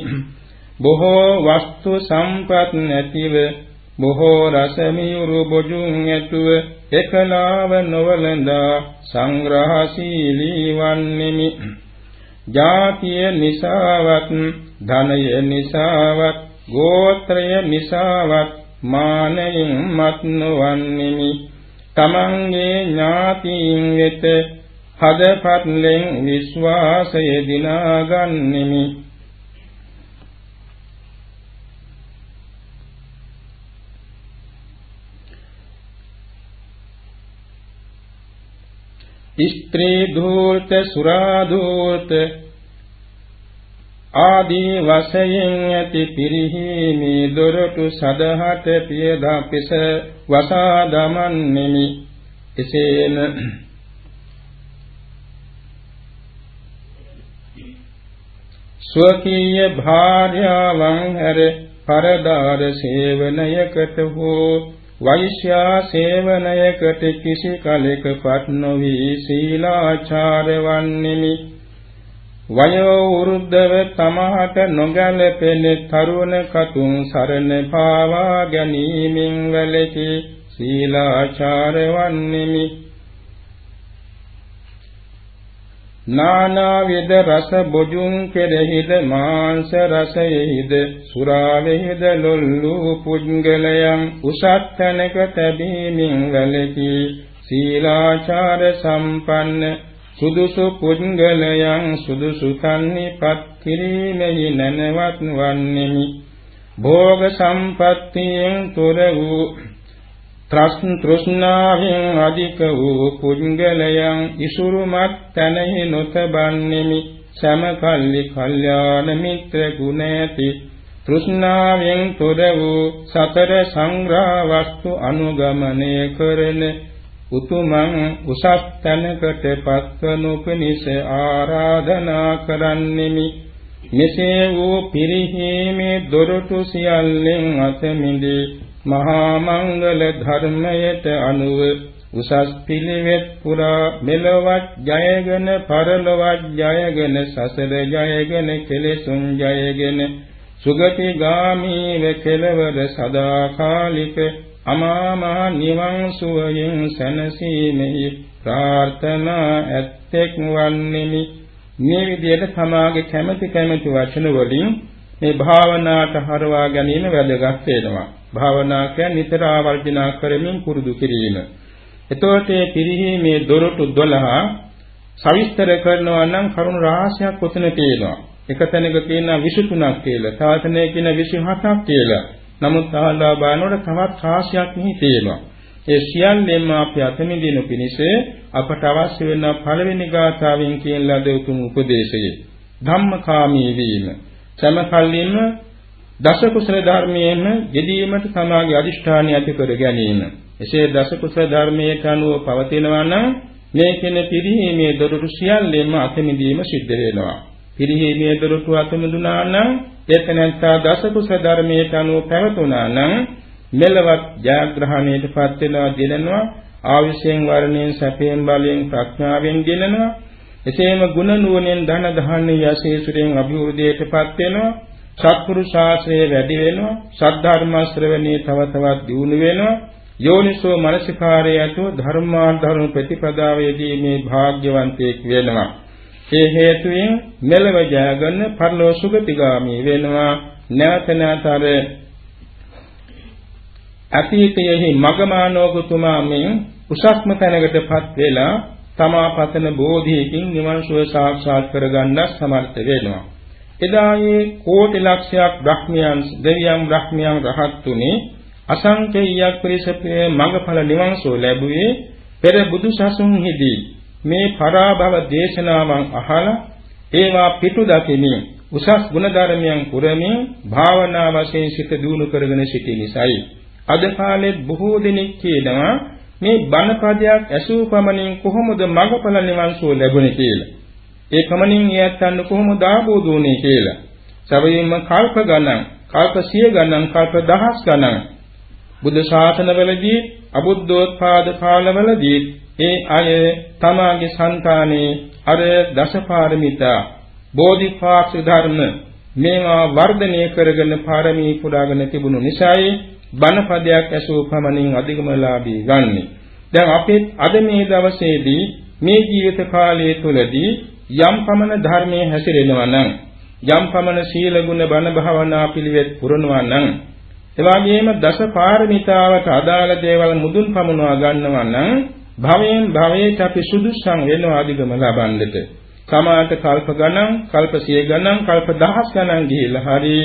බොහෝ වස්තු සම්පත් නැතිව බොහෝ රසමියුරු බොජුන් ඇතුව එකලාව නොවලඳා සංග්‍රහශීලී වන්නෙමි. ජාතිය නිසාවත් ධනය නිසාවත් ගෝත්‍රය නිසාවත් මානයෙන් මත් නොවන්නෙමි. තමන්ගේ ඥාතීන් වෙත හදපත්ලෙන් විශ්වාසය දිනාගන්නෙමි. ස්ත්‍රී ධූර්ත සුරා ධූර්ත ආදී වශයෙන් ඇති පිරිහීමේ. දොරටු සදහට පියදා පිස වසා දමන්නෙමි එසේම ස්වකීය භාර්යාවන් හැර පරදාර සේවනයකට හෝ වෛශ්‍යා සේවනයකට කිසි කලෙකපත් නොවි සීලාචාර වන්නෙමි වයෝ වෘද්ධව තමහට නොගැලපෙන තරුණ කතුන් සරණ පාවා ගැනීමෙන් වැළකී සීලාචාර වන්නෙමි නානා විද රස බොජුන් කෙරෙහිද මාංශ රසයෙහිද සුරාවෙහිද ලොල්ලු පුද්ගලයන් උසත් තැනක තැබීමෙන් වැළකී සීලාචාර සම්පන්න සුදුසු පුද්ගලයන් සුදුසු තන්හිපත් කිරීමෙහි නැනවත් වන්නෙමි. භෝග සම්පත්තියෙන් තොර වූ ත්‍රස්න් තෘෂ්ණාවෙන් අධික වූ පුද්ගලයන් ඉසුරුමත් තැනෙහි නොතබන්නෙමි. සමකල්ලි කල්යාණ මිත්‍ර ගුණ ඇති තෘෂ්ණාවෙන් තොර වූ සතර සංග්‍රහ වස්තු අනුගමනය කරන උතුමන් උසස් තැනකට පත්වනු පිණිස ආරාධනා කරන්නෙමි. මෙසේ වූ පිරිහීමේ දොරටු සියල්ලෙන් අත මිදී මහා මංගල ධර්මයට අනුව උසස් පිළිවෙත් පුරා මෙලොවත් ජයගෙන පරලොවත් ජයගෙන සසර ජයගෙන කෙලෙසුන් ජයගෙන සුගතිගාමීව කෙලවර සදාකාලික අමා මහ නිවන් සුවයෙන් සැනසීමෙහි ප්‍රාර්ථනා ඇත්තෙක් වන්නෙමි. මේ විදිහට සමාගේ කැමැති කැමැති වචන වලින් මේ භාවනාවට හරවා ගැනීම වැදගත් වෙනවා. භාවනා කියන්නේ නිතර ආවර්ජනා කරමින් පුරුදු කිරීම. එතකොට මේ පිරිහීමේ දොරටු 12 සවිස්තර කරනවා නම් කරුණු රහසක් කොතන තියෙනවා. එක තැනක තියෙනවා 23ක් කියලා තව තැනක කියන 27ක් කියලා. නමුත් අහලා බලනකොට තවත් රාශියක් මෙහි තියෙනවා. ඒ සියල්ලෙන්ම අපි අතමිදින පිණිස අපට අවශ්‍ය වෙන පළවෙනි ගාථාවෙන් කියන ලද උතුම් උපදේශය. ධම්මකාමී වීම. සමකල්ලින්ම දස කුසල ධර්මයෙන් යෙදීමට සමාගේ අදිෂ්ඨානය ඇති කර ගැනීම. එසේ දස කුසල ධර්මයට අනුව පවතිනවා නම් මේ කෙන පිරිහීමේ දොරටු සියල්ලෙන්ම අතමිදීම සිද්ධ වෙනවා. පිරිහීමේ දොරටු අතමිදුනා නම් එතනන්තා දස කුසල ධර්මයට අනුව පැවතුනා නම් මෙලවත් ජයග්‍රහණයටපත් වෙනවා දිනනවා ආවිෂයෙන් වර්ණයෙන් සැපයෙන් බලයෙන් ප්‍රඥාවෙන් දිනනවා. එසේම ගුණ නුවණෙන් ධන දහන්නේ යසේසුරෙන් අභිවෘද්ධියටපත් වෙනවා. සත්පුරුෂ ශාස්ත්‍රය වැඩි වෙනවා සද්ධර්ම ශ්‍රවණී තව තවත් දියුණු වෙනවා යෝනිසෝ මනසිකාරය ඇතුව ධර්මාධර්ම ප්‍රතිපදාවේදී මේ භාග්‍යවන්තයෙක් වෙනවා. ඒ හේතුවෙන් මෙලව ජයගන්න පරලෝ සුගතිගාමී වෙනවා. නැවත නැතර අතීතයේ මගමානෝගතුමා මෙන් උසස්ම තැනකටපත් වෙලා තමා පතන බෝධියකින් නිවන් සුව සාක්ෂාත් කරගන්න සමර්ථ වෙනවා. එදායේ කෝටි ලක්ෂයක් බ්‍රහ්මයන් දෙවියන් බ්‍රහ්මයන් රහත්තුනේ අසංකේයයක් පිරිසපේ මඟඵල නිවන් සුව ලැබුවේ පෙර බුදු සසුන්හිදී. මේ පරාභව දේශනාවන් අහලා ඒවා පිටු දකිමින් උසස් ගුණධර්මයන් පුරමින් භාවනා වශයෙන් සිත දියුණු කරගෙන සිටි නිසායි. අද කාලේ බොහෝ දෙනෙක් කියනවා මේ බණපදයක් ඇසූ පමණින් කොහොමද මඟඵල නිවන් සුව ලැබුණේ? කියලා. ඒ කමනින් ඊයත්යන් කොහොමද ආબોධ වුනේ කියලා. සැබවින්ම කල්ප ගණන්, කල්ප සිය ගණන්, කල්ප දහස් ගණන් බුදු ශාසනවලදී අබුද්ධෝත්පාද කාලවලදී ඒ අය තමාගේ సంతානේ අර දසපාරමිතා බෝධිපාක්ෂ ධර්ම මේවා වර්ධනය කරගෙන පාරමී පුරාගෙන තිබුණු නිසායි බණපදයක් ඇසූ පමණින් අධිගමලාභී ගන්නෙ. දැන් අපේ අද මේ දවසේදී මේ ජීවිත කාලය තුළදී යම් පමණ ධර්මයේ හැසිරෙනවා නම් යම් පමණ සීල ගුණ බණ භාවනා පිළිවෙත් පුරනවා නම් එවාගෙම දස පාරමිතාවට අදාළ දේවල් මුදුන් පමුණවා ගන්නවා නම් භවයෙන් භවයට අපි සුදුසුම් වෙනවා අධිගම ලබන්නට. සමාත කල්ප ගණන්, කල්ප සිය ගණන්, කල්ප දහස් ගණන් ගිහිල්ලා හරි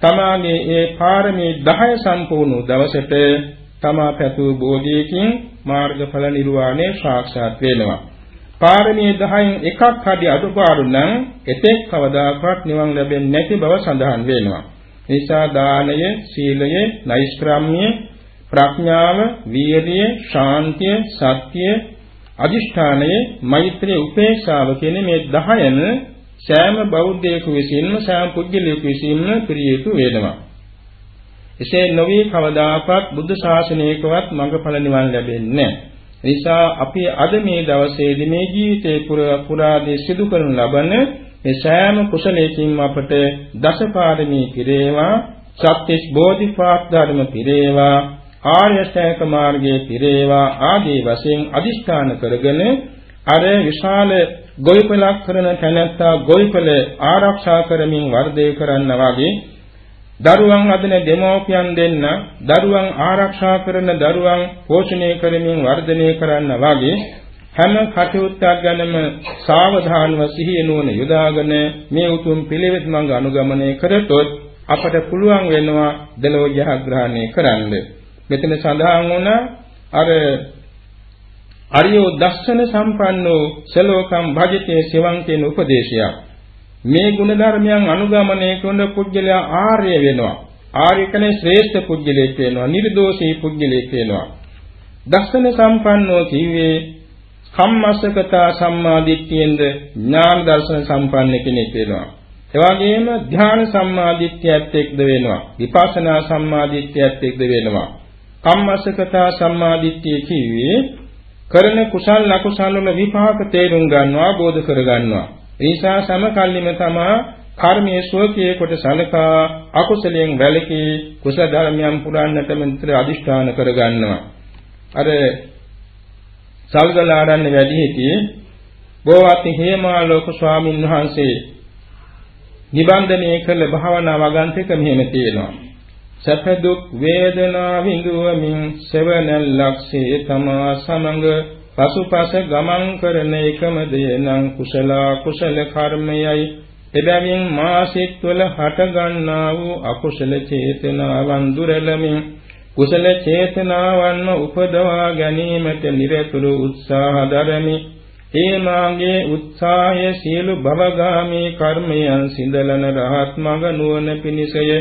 තමාගේ ඒ පාරමී 10 සම්පූර්ණ දවසට තමා පැතු බෝධියකින් මාර්ගඵල නිර්වාණය සාක්ෂාත් වෙනවා. පාරමී 10න් එකක් හරි අඩුපාඩු නම් එතෙක් කවදාකවත් නිවන් ලැබෙන්නේ නැති බව සඳහන් වෙනවා. නිසා දානය, සීලය, නෛෂ්ක්‍රම්‍ය, ප්‍රඥාව, වීර්යය, ශාන්තිය, සත්‍ය, අදිෂ්ඨානය, මෛත්‍රිය, උපේක්ෂාව කියන මේ 10ම සෑම බෞද්ධයෙකු විසින්ම සෑම පුද්ගලයෙකු විසින්ම පිළිය යුතු වෙනවා. එසේ නොවේ කවදාකවත් බුද්ධ ශාසනයකවත් මඟඵල නිවන් ලැබෙන්නේ නැහැ. නිසා අපි අද මේ දවසේදී මේ ජීවිතේ පුරාදී සිදු කරන ලබන මේ සෑම කුසලයකින්ම අපට දසපාරමී පිරේවා සත්‍විස් බෝධිපාක් ධර්ම පිරේවා ආර්ය ශ්‍රේක මාර්ගයේ පිරේවා ආදී වශයෙන් අදිෂ්ඨාන කරගෙන අර විශාල ගොවිපලක් කරන තැනැත්තා ගොවිපල ආරක්ෂා කරමින් වර්ධේ කරන්න වගේ දරුවන් අදන දෙමෝපියන් දෙන්න දරුවන් ආරක්ෂා කරන දරුවන් පෝෂණය කරමින් වර්ධනය කරන්න වගේ හැම කටයුත්තක් ගැනම සාවධානව සිහිය නුවණ යොදාගෙන මේ උතුම් පිළිවෙත් මඟ අනුගමනය කරතොත් අපට පුළුවන් වෙනවා දලෝ ජයග්‍රහණය කරන්න. මෙතන සඳහන් වුණ අර අරියෝ දස්සන සම්පන්නෝ සලෝකම් භජිතේ සිවං කියන උපදේශයක්. මේ ගුණ ධර්මයන් අනුගමනය කරන පුජ්‍යලයා ආර්ය වෙනවා. ආර්ය කියන්නේ ශ්‍රේෂ්ඨ පුජ්‍යලෙක් වෙනවා. නිර්දෝෂී පුජ්‍යලෙක් වෙනවා. දස්සන සම්පන්නෝ කිව්වේ කම්මස්සකතා සම්මාදිට්ඨියෙන්ද ඥාන දර්ශන සම්පන්න කෙනෙක් වෙනවා. එවාගෙම ධ්‍යාන සම්මාදිට්ඨියත් එක්ද වෙනවා. විපස්සනා සම්මාදිට්ඨියත් එක්ද වෙනවා. කම්මස්සකතා සම්මාදිට්ඨිය කිව්වේ කරන කුසල් අකුසල් වල විපාක තේරුම් ගන්නවා බෝධ කර ගන්නවා. ඒ නිසා සමකල්ලිම තමා කර්මයේ සෝකයේ කොට සලකා අකුසලයෙන් වැළකී කුසල ධර්මයන් පුරන්නට මෙතන අදිෂ්ඨාන කර ගන්නවා. අර සල්ගලාරන්න වැඩි හිටියේ බෝවත්ති හේමාලෝක ස්වාමීන් වහන්සේ නිබන්ධනය කළ භාවනා වගන්තික මෙහෙම තියෙනවා. සැප දුක් වේදනා විඳුවමින් සෙවණල් ලක්ෂේ තමා සමඟ පසුපස ගමන් කරන එකම දේ නම් කුසල කුසල කර්මයයි. එබැවින් මාසික වල හට ගන්නා වූ අකුසල චේතනාවන් දුරලමින් කුසල චේතනාවන්ම උපදවා ගැනීමට නිරතුරු උත්සාහ දරමි. ඒ මාගේ උත්සාහය සියලු භවගාමී කර්මයන් සිඳලන රහත් මඟ නුවණ පිණිසය.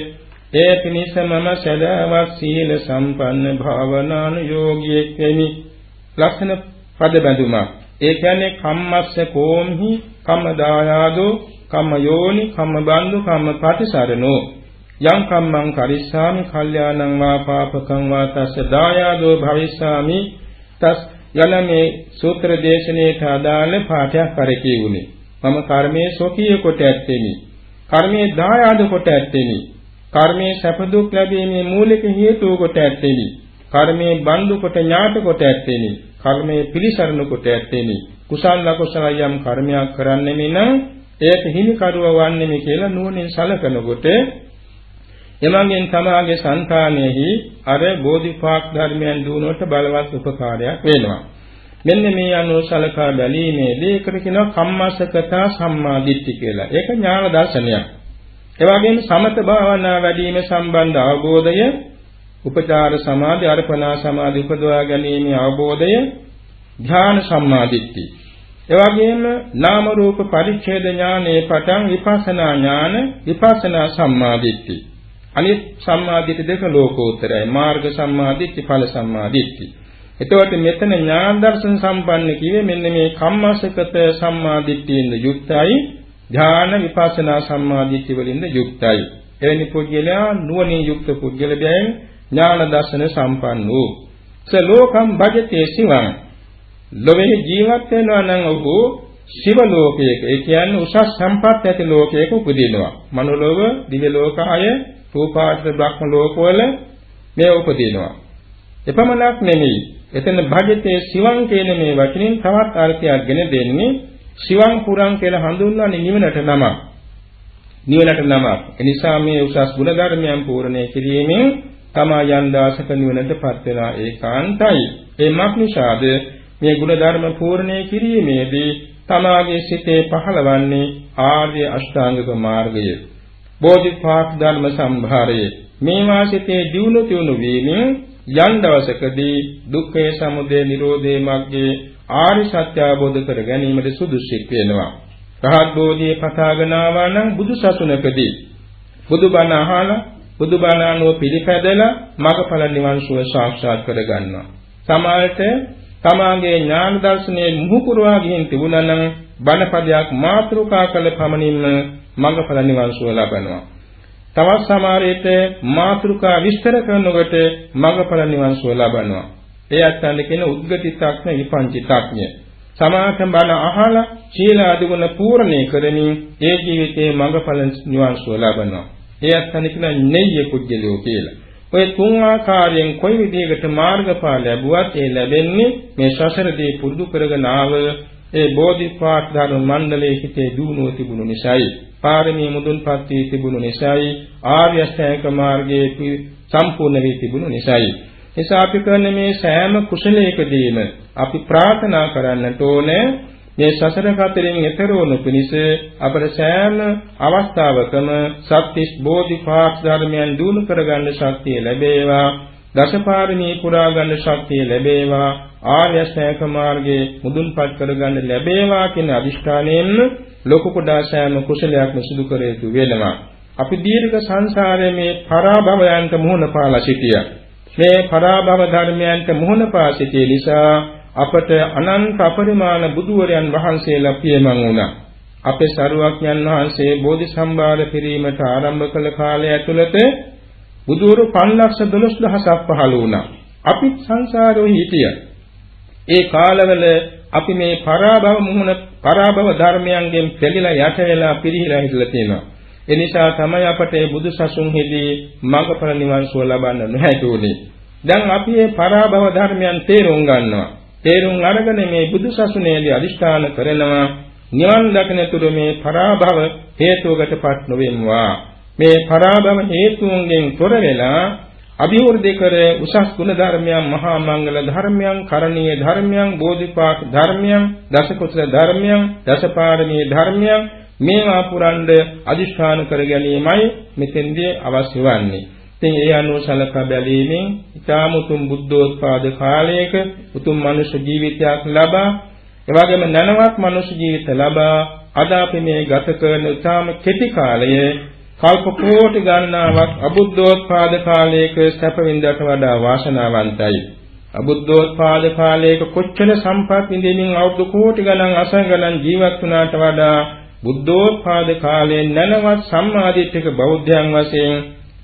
ඒ පිණිස මම සදාවත් සීල සම්පන්න භාවනානුයෝගියෙක් වෙමි. ලක්ෂණ පද බැඳුමක් ඒ කියන්නේ කම්මස්ස කෝම්හි කම්ම දායාදෝ කම්ම යෝනි කම්ම බන්දු කම්ම ප්‍රතිසරණෝ යං කම්මං කරිස්සාමි කල්යාණං වා පාපකං වා තස්ස දායාදෝ භවිස්සාමි. තස් යන මේ සූත්‍ර දේශනාවට අදාළ පාඨයක් කරකී වුනේ මම කර්මයේ සොකීය කොට ඇත්තෙමි. කර්මයේ දායාද කොට ඇත්තෙමි. කර්මයේ සැප දුක් ලැබීමේ මූලික හේතුව කොට ඇත්තෙමි. කර්මයේ බඳු කොට ඥාත කොට ඇත්තෙමි. කර්මයේ පිළිසරණ කොට ඇත්තෙමි කුසල අකුසල යම් කර්මයක් කරන්නෙමි නම් ඒක හිමිකරුව වන්නේමි කියලා නුවණින් සලකනකොට එමන්ගෙන් තමාගේ సంతානෙහි අර බෝධිපාක් ධර්මයන් දුනවට බලවත් උපකාරයක් වෙනවා. මෙන්න මේ අනුව සලකා බැලීමේදී ඒකට කියනවා කම්මස්සකතා සම්මාදිට්ඨි කියලා. ඒක ඥාන දර්ශනයක්. ඒ වගේම සමත භාවනා වැඩිම සම්බන්ධ අවබෝධය උපචාර සමාධි අර්පණා සමාධි උපදවා ගැනීමේ අවබෝධය ධ්‍යාන සම්මාදිට්ඨි. ඒ වගේම නාම රූප පරිච්ඡේද ඥානයේ පටන් විපස්සනා ඥාන විපස්සනා සම්මාදිට්ඨි. අනිත් සම්මාදිට්ඨි දෙක ලෝකෝත්තරයි. මාර්ග සම්මාදිට්ඨි ඵල සම්මාදිට්ඨි. එතකොට මෙතන ඥාන දර්ශන සම්පන්න කියේ මෙන්න මේ කම්මසකත සම්මාදිට්ඨියෙන් යුක්තයි. ධ්‍යාන විපස්සනා සම්මාදිට්ඨි වලින්ද යුක්තයි. එවැනි පුද්ගලයා නුවණින් යුක්ත පුද්ගල බැවින් ඥාන දර්ශන සම්පන්න වූ සලෝකම් භජතේ සිවං. ලොවේ ජීවත් වෙනවා නම් ඔහු සිව ලෝකයක ඒ කියන්නේ උසස් සම්පත් ඇති ලෝකයක උපදිනවා. මනුලෝව දිව්‍ය ලෝකය රූපාශ්‍ර බ්‍රහ්ම ලෝකවල මේ උපදිනවා. එපමණක් නෙමෙයි. එතන භජතේ සිවං කියන මේ වචنين තවත් අර්ථයක් ගෙන දෙන්නේ සිවං පුරං කියලා හඳුන්වන්නේ නිවනට නමක්. නිවනට නමක්. එනිසා මේ උසස් ගුණ ධර්මයන් පූර්ණේ කිරීමෙන් තමා යන් දාසක නිවනටපත් වෙනා ඒකාන්තයි. ඒ මක් නිසාද මේ ගුණ ධර්ම පූර්ණේ කිරීමේදී තමාගේ සිතේ පහළවන්නේ ආර්ය අෂ්ටාංගික මාර්ගය. බෝධිපාක් ධර්ම සම්භාරය. මේ වාසිතේ දියුණු තියුණු වීමෙන් යම් දවසකදී දුක්ඛේ සමුදය නිරෝධේ මග්ගේ ආරි සත්‍ය අවබෝධ කර ගැනීමට සුදුසුක් වෙනවා. රහත් බෝධියේ පතාගෙන ආවා නම් බුදු සසුනකදී බුදුබණ අහලා බුදුබණ අනුව පිළිපැදලා මගඵල නිවන් සුව සාක්ෂාත් කර ගන්නවා. සමාජයට තමාගේ ඥාන දර්ශනයේ මුහුකුරවා ගින් තිබුණා නම් බණපදයක් මාතෘකා කළ පමණින්ම මඟඵල නිවන් සුව ලබනවා. තවත් සමහරෙට මාතෘකා විස්තර කරනකොට මඟඵල නිවන් සුව ලබනවා. ඒ අත්යන් කියන උද්ගතිතක්ඥ විපංචිතක්ඥ. සමාතම් බණ අහලා සීල අධිගුණ පූර්ණේ කරමින් ඒ ජීවිතේ මඟඵල නිවන් සුව ලබනවා. ඒ අත්යන් කියන නෙය්‍ය කුජ්ජලියෝ කියලා. ඔය තුන් ආකාරයෙන් කොයි විදිහකට මාර්ගඵල ලැබුවත් ඒ ලැබෙන්නේ මේ සසරදී පුරුදු කරගෙන ආව ඒ බෝධිපාක් ධර්ම මණ්ඩලයේ හිතේ දුණුව තිබුණු නිසායි පාරමී මුදුන්පත් වී තිබුණු නිසායි ආර්ය අෂ්ටාංග මාර්ගයේ සම්පූර්ණ වී තිබුණු නිසායි නිසා අපි කරන මේ සෑම කුසලයකදීම අපි ප්‍රාර්ථනා කරන්නට ඕනේ මේ සසර කතරින් එතර වනු පිණිස අපට සෑම අවස්ථාවකම සත්‍තිස් බෝධිපාක් ධර්මයන් දිනු කරගන්න ශක්තිය ලැබේවා. දසපාරමී පුරා ගන්න ශක්තිය ලැබේවා. ආර්ය ශ්‍රේක මාර්ගයේ මුදුන්පත් කරගන්න ලැබේවා කියන අදිෂ්ඨානයෙන් ලෝක කුඩා සෑම කුසලයක්ම සිදු කර යුතු වෙනවා. අපි දීර්ඝ සංසාරයේ මේ පරාභවයන්ට මුහුණ පාලා සිටියා. මේ පරාභව ධර්මයන්ට මුහුණ පා සිටිය නිසා අපට අනන්ත අපරිමාණ බුදුවරයන් වහන්සේලා පියමන් වුණා. අපේ සරුවක්ඥන් වහන්සේ බෝධි සම්භාර කිරීමට ආරම්භ කළ කාලය ඇතුළත බුදුවරු 512000ක් පහළ වුණා. අපි සංසාරෙ හිටියා. ඒ කාලවල අපි මේ පරාභව මුහුණ පරාභව ධර්මයන්ගෙන් පෙළලා යට වෙලා පිරිහිලා හිටලා තියෙනවා. ඒ නිසා තමයි අපට මේ බුදු සසුන්ෙහිදී මඟඵල නිවන් සුව ලබන්න නොහැකි උනේ. දැන් අපි මේ පරාභව ධර්මයන් තේරුම් ගන්නවා. තේරුම් අරගෙන මේ බුදු සසුනේදී අදිෂ්ඨාන කරනවා නිවන් දකිනතුරු මේ පරාභව හේතුවකටපත් නොවෙම්වා. මේ පරාභව හේතුන්ගෙන් තොර වෙලා අභිවෘද්ධි කර උසස් ගුණ ධර්මයන් මහා මංගල ධර්මයන් කරණීය ධර්මයන් බෝධිපාක් ධර්මයන් දසකුසල ධර්මයන් දසපාරමී ධර්මයන් මේවා පුරන්ඩ අදිෂ්ඨාන කර ගැනීමයි මෙතෙන්දී අවශ්‍ය වන්නේ. ඉතින් ඒ අනුව සලකා බැලීමෙන් ඊටාම උතුම් බුද්ධෝත්පාද කාලයක උතුම් මනුෂ්‍ය ජීවිතයක් ලබා එවැගේම නැනවත් මනුෂ්‍ය ජීවිත ලබා අද අපි මේ ගත කරන ඊටාම කෙටි කාලයේ කල්ප කෝටි ගණනාවක් අබුද්ධෝත්පාද කාලයක සැප විඳට වඩා වාසනාවන්තයි. අබුද්ධෝත්පාද කාලයක කොච්චර සම්පත් විඳින්මින් අවුරුදු කෝටි ගණන් අසංගණන් ජීවත් වුණාට වඩා බුද්ධෝත්පාද කාලයේ නැනවත් සම්මාදිට්ඨික බෞද්ධයන් වශයෙන්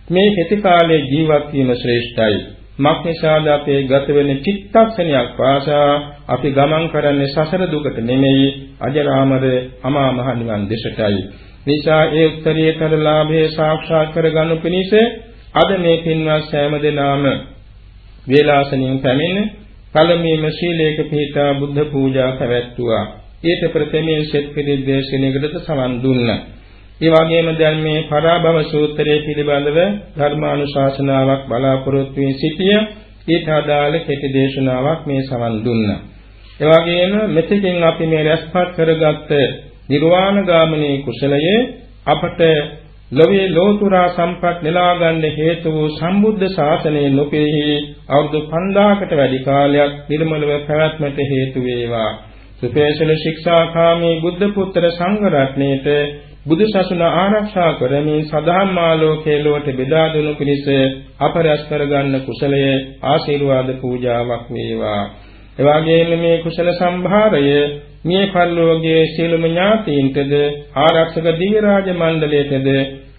මේ කෙටි කාලයේ ජීවත් වීම ශ්‍රේෂ්ඨයි. මක්නිසාද අපේ ගත වෙන චිත්තක්ෂණයක් වාසා අපි ගමන් කරන්නේ සසර දුකට නෙමෙයි අජරාමර අමා මහ නිවන් දෙසටයි. නිසා ඒ උත්තරීතර ලාභයේ සාක්ෂාත් කරගනු පිණිස අද මේ පින්වත් සෑම දෙනාම වේලාසනින් පැමිණ පළමුවෙන්ම ශීලයක පිහිටා බුද්ධ පූජා පැවැත්තුවා. ඊට ප්‍රථමයෙන් සෙත් පිළිද දේශනාවකට සමන් දුන්නා. ඒ වගේම දැන් මේ පරාභව සූත්‍රයේ පිළිබඳව ධර්මානුශාසනාවක් බලාපොරොත්තු වී සිටිය ඊට අදාළ කෙටි දේශනාවක් මේ සමන් දුන්නා. ඒ වගේම මෙතකින් අපි මේ රැස්පත් කරගත්ත නිර්වාණ ගාමිනී කුසලයේ අපට ලෝකේ ලෝතුරා සම්පත් නෙලා ගන්න හේතු වූ සම්බුද්ධ ශාසනයේ නොපෙහි අවුරුදු 5000කට වැඩි කාලයක් නිර්මලව පැවැත්මට හේතු වේවා. සුපේශල ශික්ෂාකාමී බුද්ධ පුත්‍ර සංඝ රත්නයේට බුදු සසුන ආරක්ෂා කරමින් සදාම් ආලෝකයේ ලොවට බෙදා දුණු පිණිස අපරස් කරගන්න කුසලයේ ආශිර්වාද පූජාවක් වේවා. එවාගෙම මේ කුසල සම්භාරය මේ පරිලෝකයේ සියලුම ඥාතීන්ටද ආරක්ෂක දිව්‍ය රාජ මණ්ඩලයටද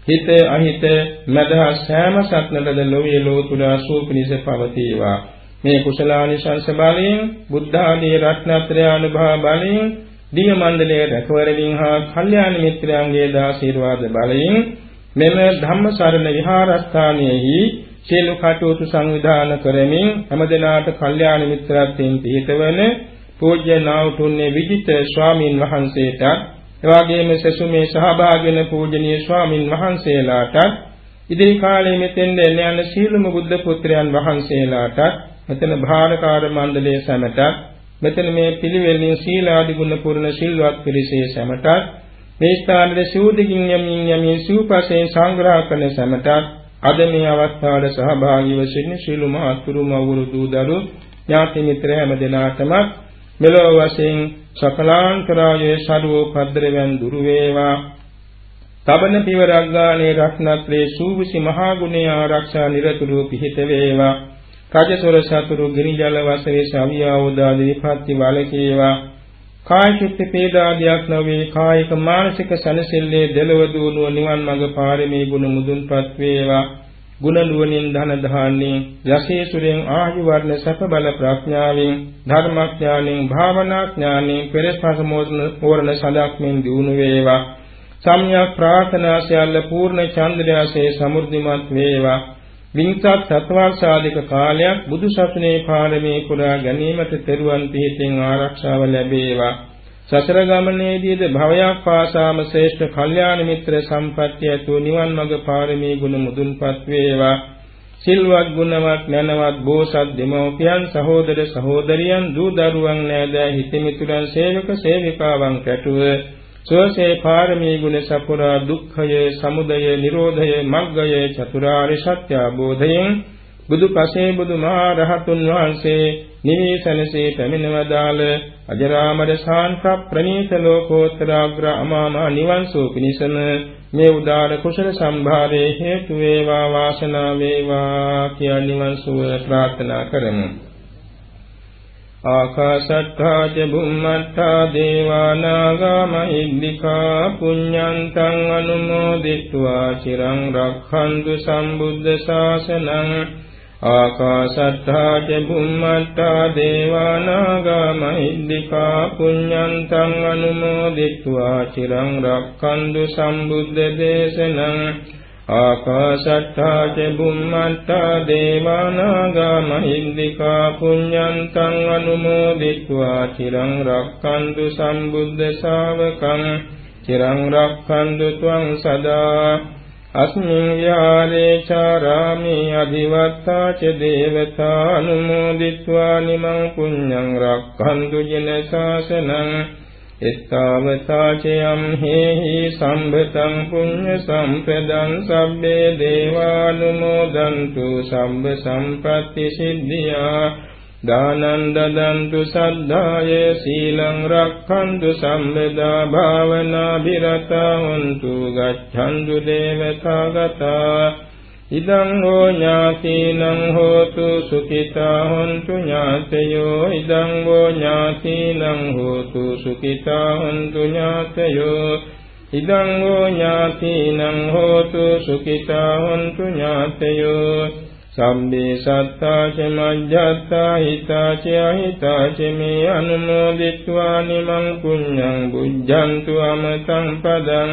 හිත අහිත මදහස් සෑම සත්නටද ලෝයේ ලෝතුරා සූපිනිස පවතිවා මේ කුසලානිසංස බලයෙන් බුද්ධ ආදී රත්නත්‍රය අනුභව බලයෙන් දිව්‍ය මණ්ඩලයේ රැකවරණින් හා කල්යාණ මිත්‍රයන්ගේ දාශීර්වාද බලයෙන් මෙම ධම්මසරණ විහාරස්ථානයේහි සියලු කටයුතු සංවිධානය කරමින් හැමදෙනාට කල්යාණ මිත්‍රත්වයෙන් පිහිටවන පූජ්‍ය නාවුතුන්නේ විජිත ස්වාමින් වහන්සේට එවාගේම සසුමේ සහභාගී වෙන පූජනීය ස්වාමින් වහන්සේලාට ඉදිරි කාලයේ මෙතෙන්ද එන යන සීලම බුද්ධ පුත්‍රයන් වහන්සේලාට මෙතන භාරකාර මණ්ඩලයේ සැමට මෙතන මේ පිළිවෙලින් සීලාදි ගුණ පුරණ සිල්වත් පිරිසේ සැමට මේ ස්ථානයේ සූදිකින් යමින් යමින් සූපසේ සංග්‍රහ කරන සැමට අද මේ අවස්ථාවට සහභාගීව සිටින ශීලුම අතුරු මවුරු දූ දරු ඥාති මිත්‍ර හැම දෙනාටම මෙලොව වශයෙන් සකලාන්තරායේ සරුවෝ පද්දරයන් දුරු වේවා. තබන පිවරක් ගානේ රත්නත්‍රේ සූවිසි මහා ගුණේ ආරක්ෂා නිරතුරුව පිහිට වේවා. රජසොර සතුරු ගිනිජල වසරේ ශාවියා උදාදී පත්ති වලකේවා. කාය චිත්ත පේදාදියක් නොවේ. කායික මානසික සනසෙල්ලේ දෙලව දුණුව නිවන් මඟ පාරමී ගුණ මුදුන්පත් වේවා. ගුණ නුවණින් ධන ධාන්‍යයෙන් යසීසුරෙන් ආයු වර්ණ සැප බල ප්‍රඥාවෙන් ධර්මඥානෙන් භාවනා ඥානෙන් පෙරස්පස මෝරණ සදාක්මෙන් දිනු වේවා. සම්‍යක් ප්‍රාර්ථනා සියල්ල පූර්ණ චන්ද්‍රයාසේ සමෘද්ධිමත් වේවා. වින්සත් සත්වර්ෂාධික කාලයක් බුදු සසුනේ පාරමී පුරා ගැනීමට තෙරුවන් පිහිටින් ආරක්ෂාව ලැබේවා. සසර ගමනේදීද භවයක් පාසාම ශ්‍රේෂ්ඨ කල්යාණ මිත්‍ර සම්පත්‍ය ඇතුව නිවන් මඟ පාරමී ගුණ මුදුන්පත් වේවා. සිල්වත් ගුණවත් නැනවත් බෝසත් දෙමෝපියන් සහෝදර සහෝදරියන් දූ දරුවන් නෑදෑ හිතමිතුරන් සේවක සේවිකාවන් කැටුව සෝසේ පාරමී ගුණ සපුරා දුක්ඛය සමුදය නිරෝධය මග්ගය චතුරාර්ය සත්‍ය අවබෝධයෙන් බුදු පසේ බුදු මහා රහතුන් වහන්සේ නිවේසනසේ පැමිණවදාල අජරාමර ශාන්ත ප්‍රණීත ලෝකෝත්තර අග්‍ර අමාම නිවන් සෝ පිණිසම මේ උදාර කුසල සම්භාරයේ හේතු වේවා වාසනාව වේවා කියා නිවන් සුව ප්‍රාර්ථනා කරමු. ආකාශත්තා ච බුම්මත්තා දේවානාගා මහිද්దికා පුඤ්ඤන්තං අනුමෝදිත්වා චිරං රක්ඛන්තු සම්බුද්ධ ශාසනං ආකාශත්තා ච බුම්මත්තා දේවානාගා මහිද්దికා පුඤ්ඤන්තං අනුමෝදිත්වා චිරං රක්ඛන්තු සම්බුද්ධ දේශනං ආකාශත්තා ච බුම්මට්ඨා දේවානාගා මහින්దికා පුඤ්ඤන්තං අනුමෝදිත්වා චිරං රක්ඛන්තු සම්බුද්ධ ශාවකං චිරං රක්ඛන්තු ත්වං සදා අස්මින් යාලේ චාරාමි අධිවත්තා ච දේවතා අනුමෝදිත්වා නිමං පුඤ්ඤං රක්ඛන්තු ජන ශාසනං එත්තාවතාචයම් හේහි සම්භතං පුඤ්ඤ සම්පදං සබ්බේ දේවානුමෝදන්තු සම්බ සම්පත්‍ති සිද්ධියා. දානං දදන්තු සද්ධාය සීලං රක්ඛන්තු සම්බදා භාවනා විරතා හොන්තු ගච්ඡන්තු දේවතා ගතා ඉදං හෝ ඥාතිනං හෝතු සුඛිතා හොන්තු ඥාතයෝ ඉදං හෝ ඥාතිනං හෝතු සුඛිතා හොන්තු ඥාතයෝ ඉදං හෝ ඥාතිනං හෝතු සුඛිතා හොන්තු ඥාතයෝ සම්බේ සත්තා ච මජ්ජත්තා හිතා ච අහිතා ච මේ අනුමෝදිත්වා නිමං පුඤ්ඤං බුද්ධන්තු අමතං පදං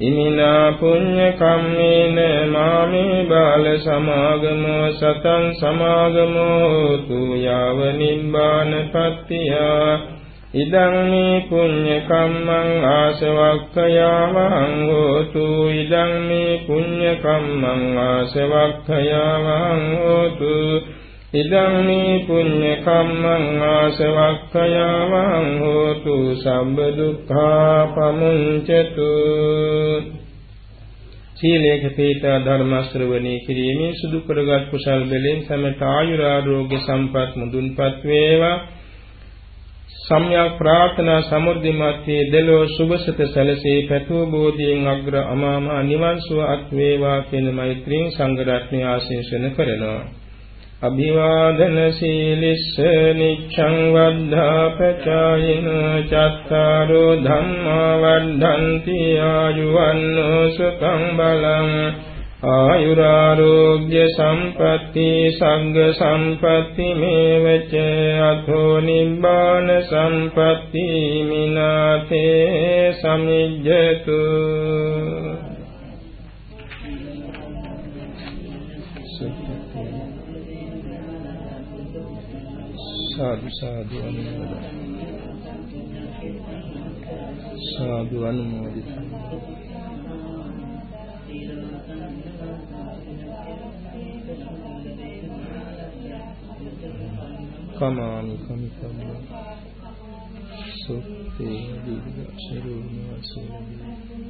ඉමිනා පුඤ්ඤ කම්මේන මාමේ බාල සමාගමෝ සතං සමාගමෝ තු යාව නිබ්බාන පත්තියා ඉදං මේ පුඤ්ඤ කම්මං ආසවක්ඛයාවං හෝතු ඉදං මේ පුඤ්ඤ කම්මං ආසවක්ඛයාවං හෝතු ඉදං මේ පුඤ්ඤ කම්මං ආසවක්ඛයාවං හෝතු සම්බ දුක්ඛා පමුංචතු. සීලේක පීඨා ධර්ම ශ්‍රවණී කිරීමේ සුදු කරගත් කුසල් බැලෙන් සමට ආයුරාෝග්‍ය සම්පත් මුදුන්පත් වේවා. සම්්‍යක් ප්‍රාර්ථනා සමුර්ධිමත් වේ දෙලෝ සුභසත සැලසේ පැතුූ බෝධියෙන් අග්‍ර අමාම නිවන් සුව අත් වේවා කියන මෛත්‍රියෙන් සංඝ රත්නය ආශිර්වාද කරනවා. අභිවාදන සීලිස්ස නිච්ඡං වද්ධාපචායින චත්තාරෝ ධම්මා වද්ධන්ති ආයුවන්නෝ සුඛං බලං ආයුරාෝග්‍ය සම්පatti සග්ග සම්පatti මේවච අතෝ නිබ්බාන සම්පatti මිනාතේ සමිජ්ජතු සාදු සාදු අනුමෝදන් සාදු අනුමෝදිත. කමාමි කමිකම්. සුත්තේ දීර්ඝ ශරීරය වශයෙන්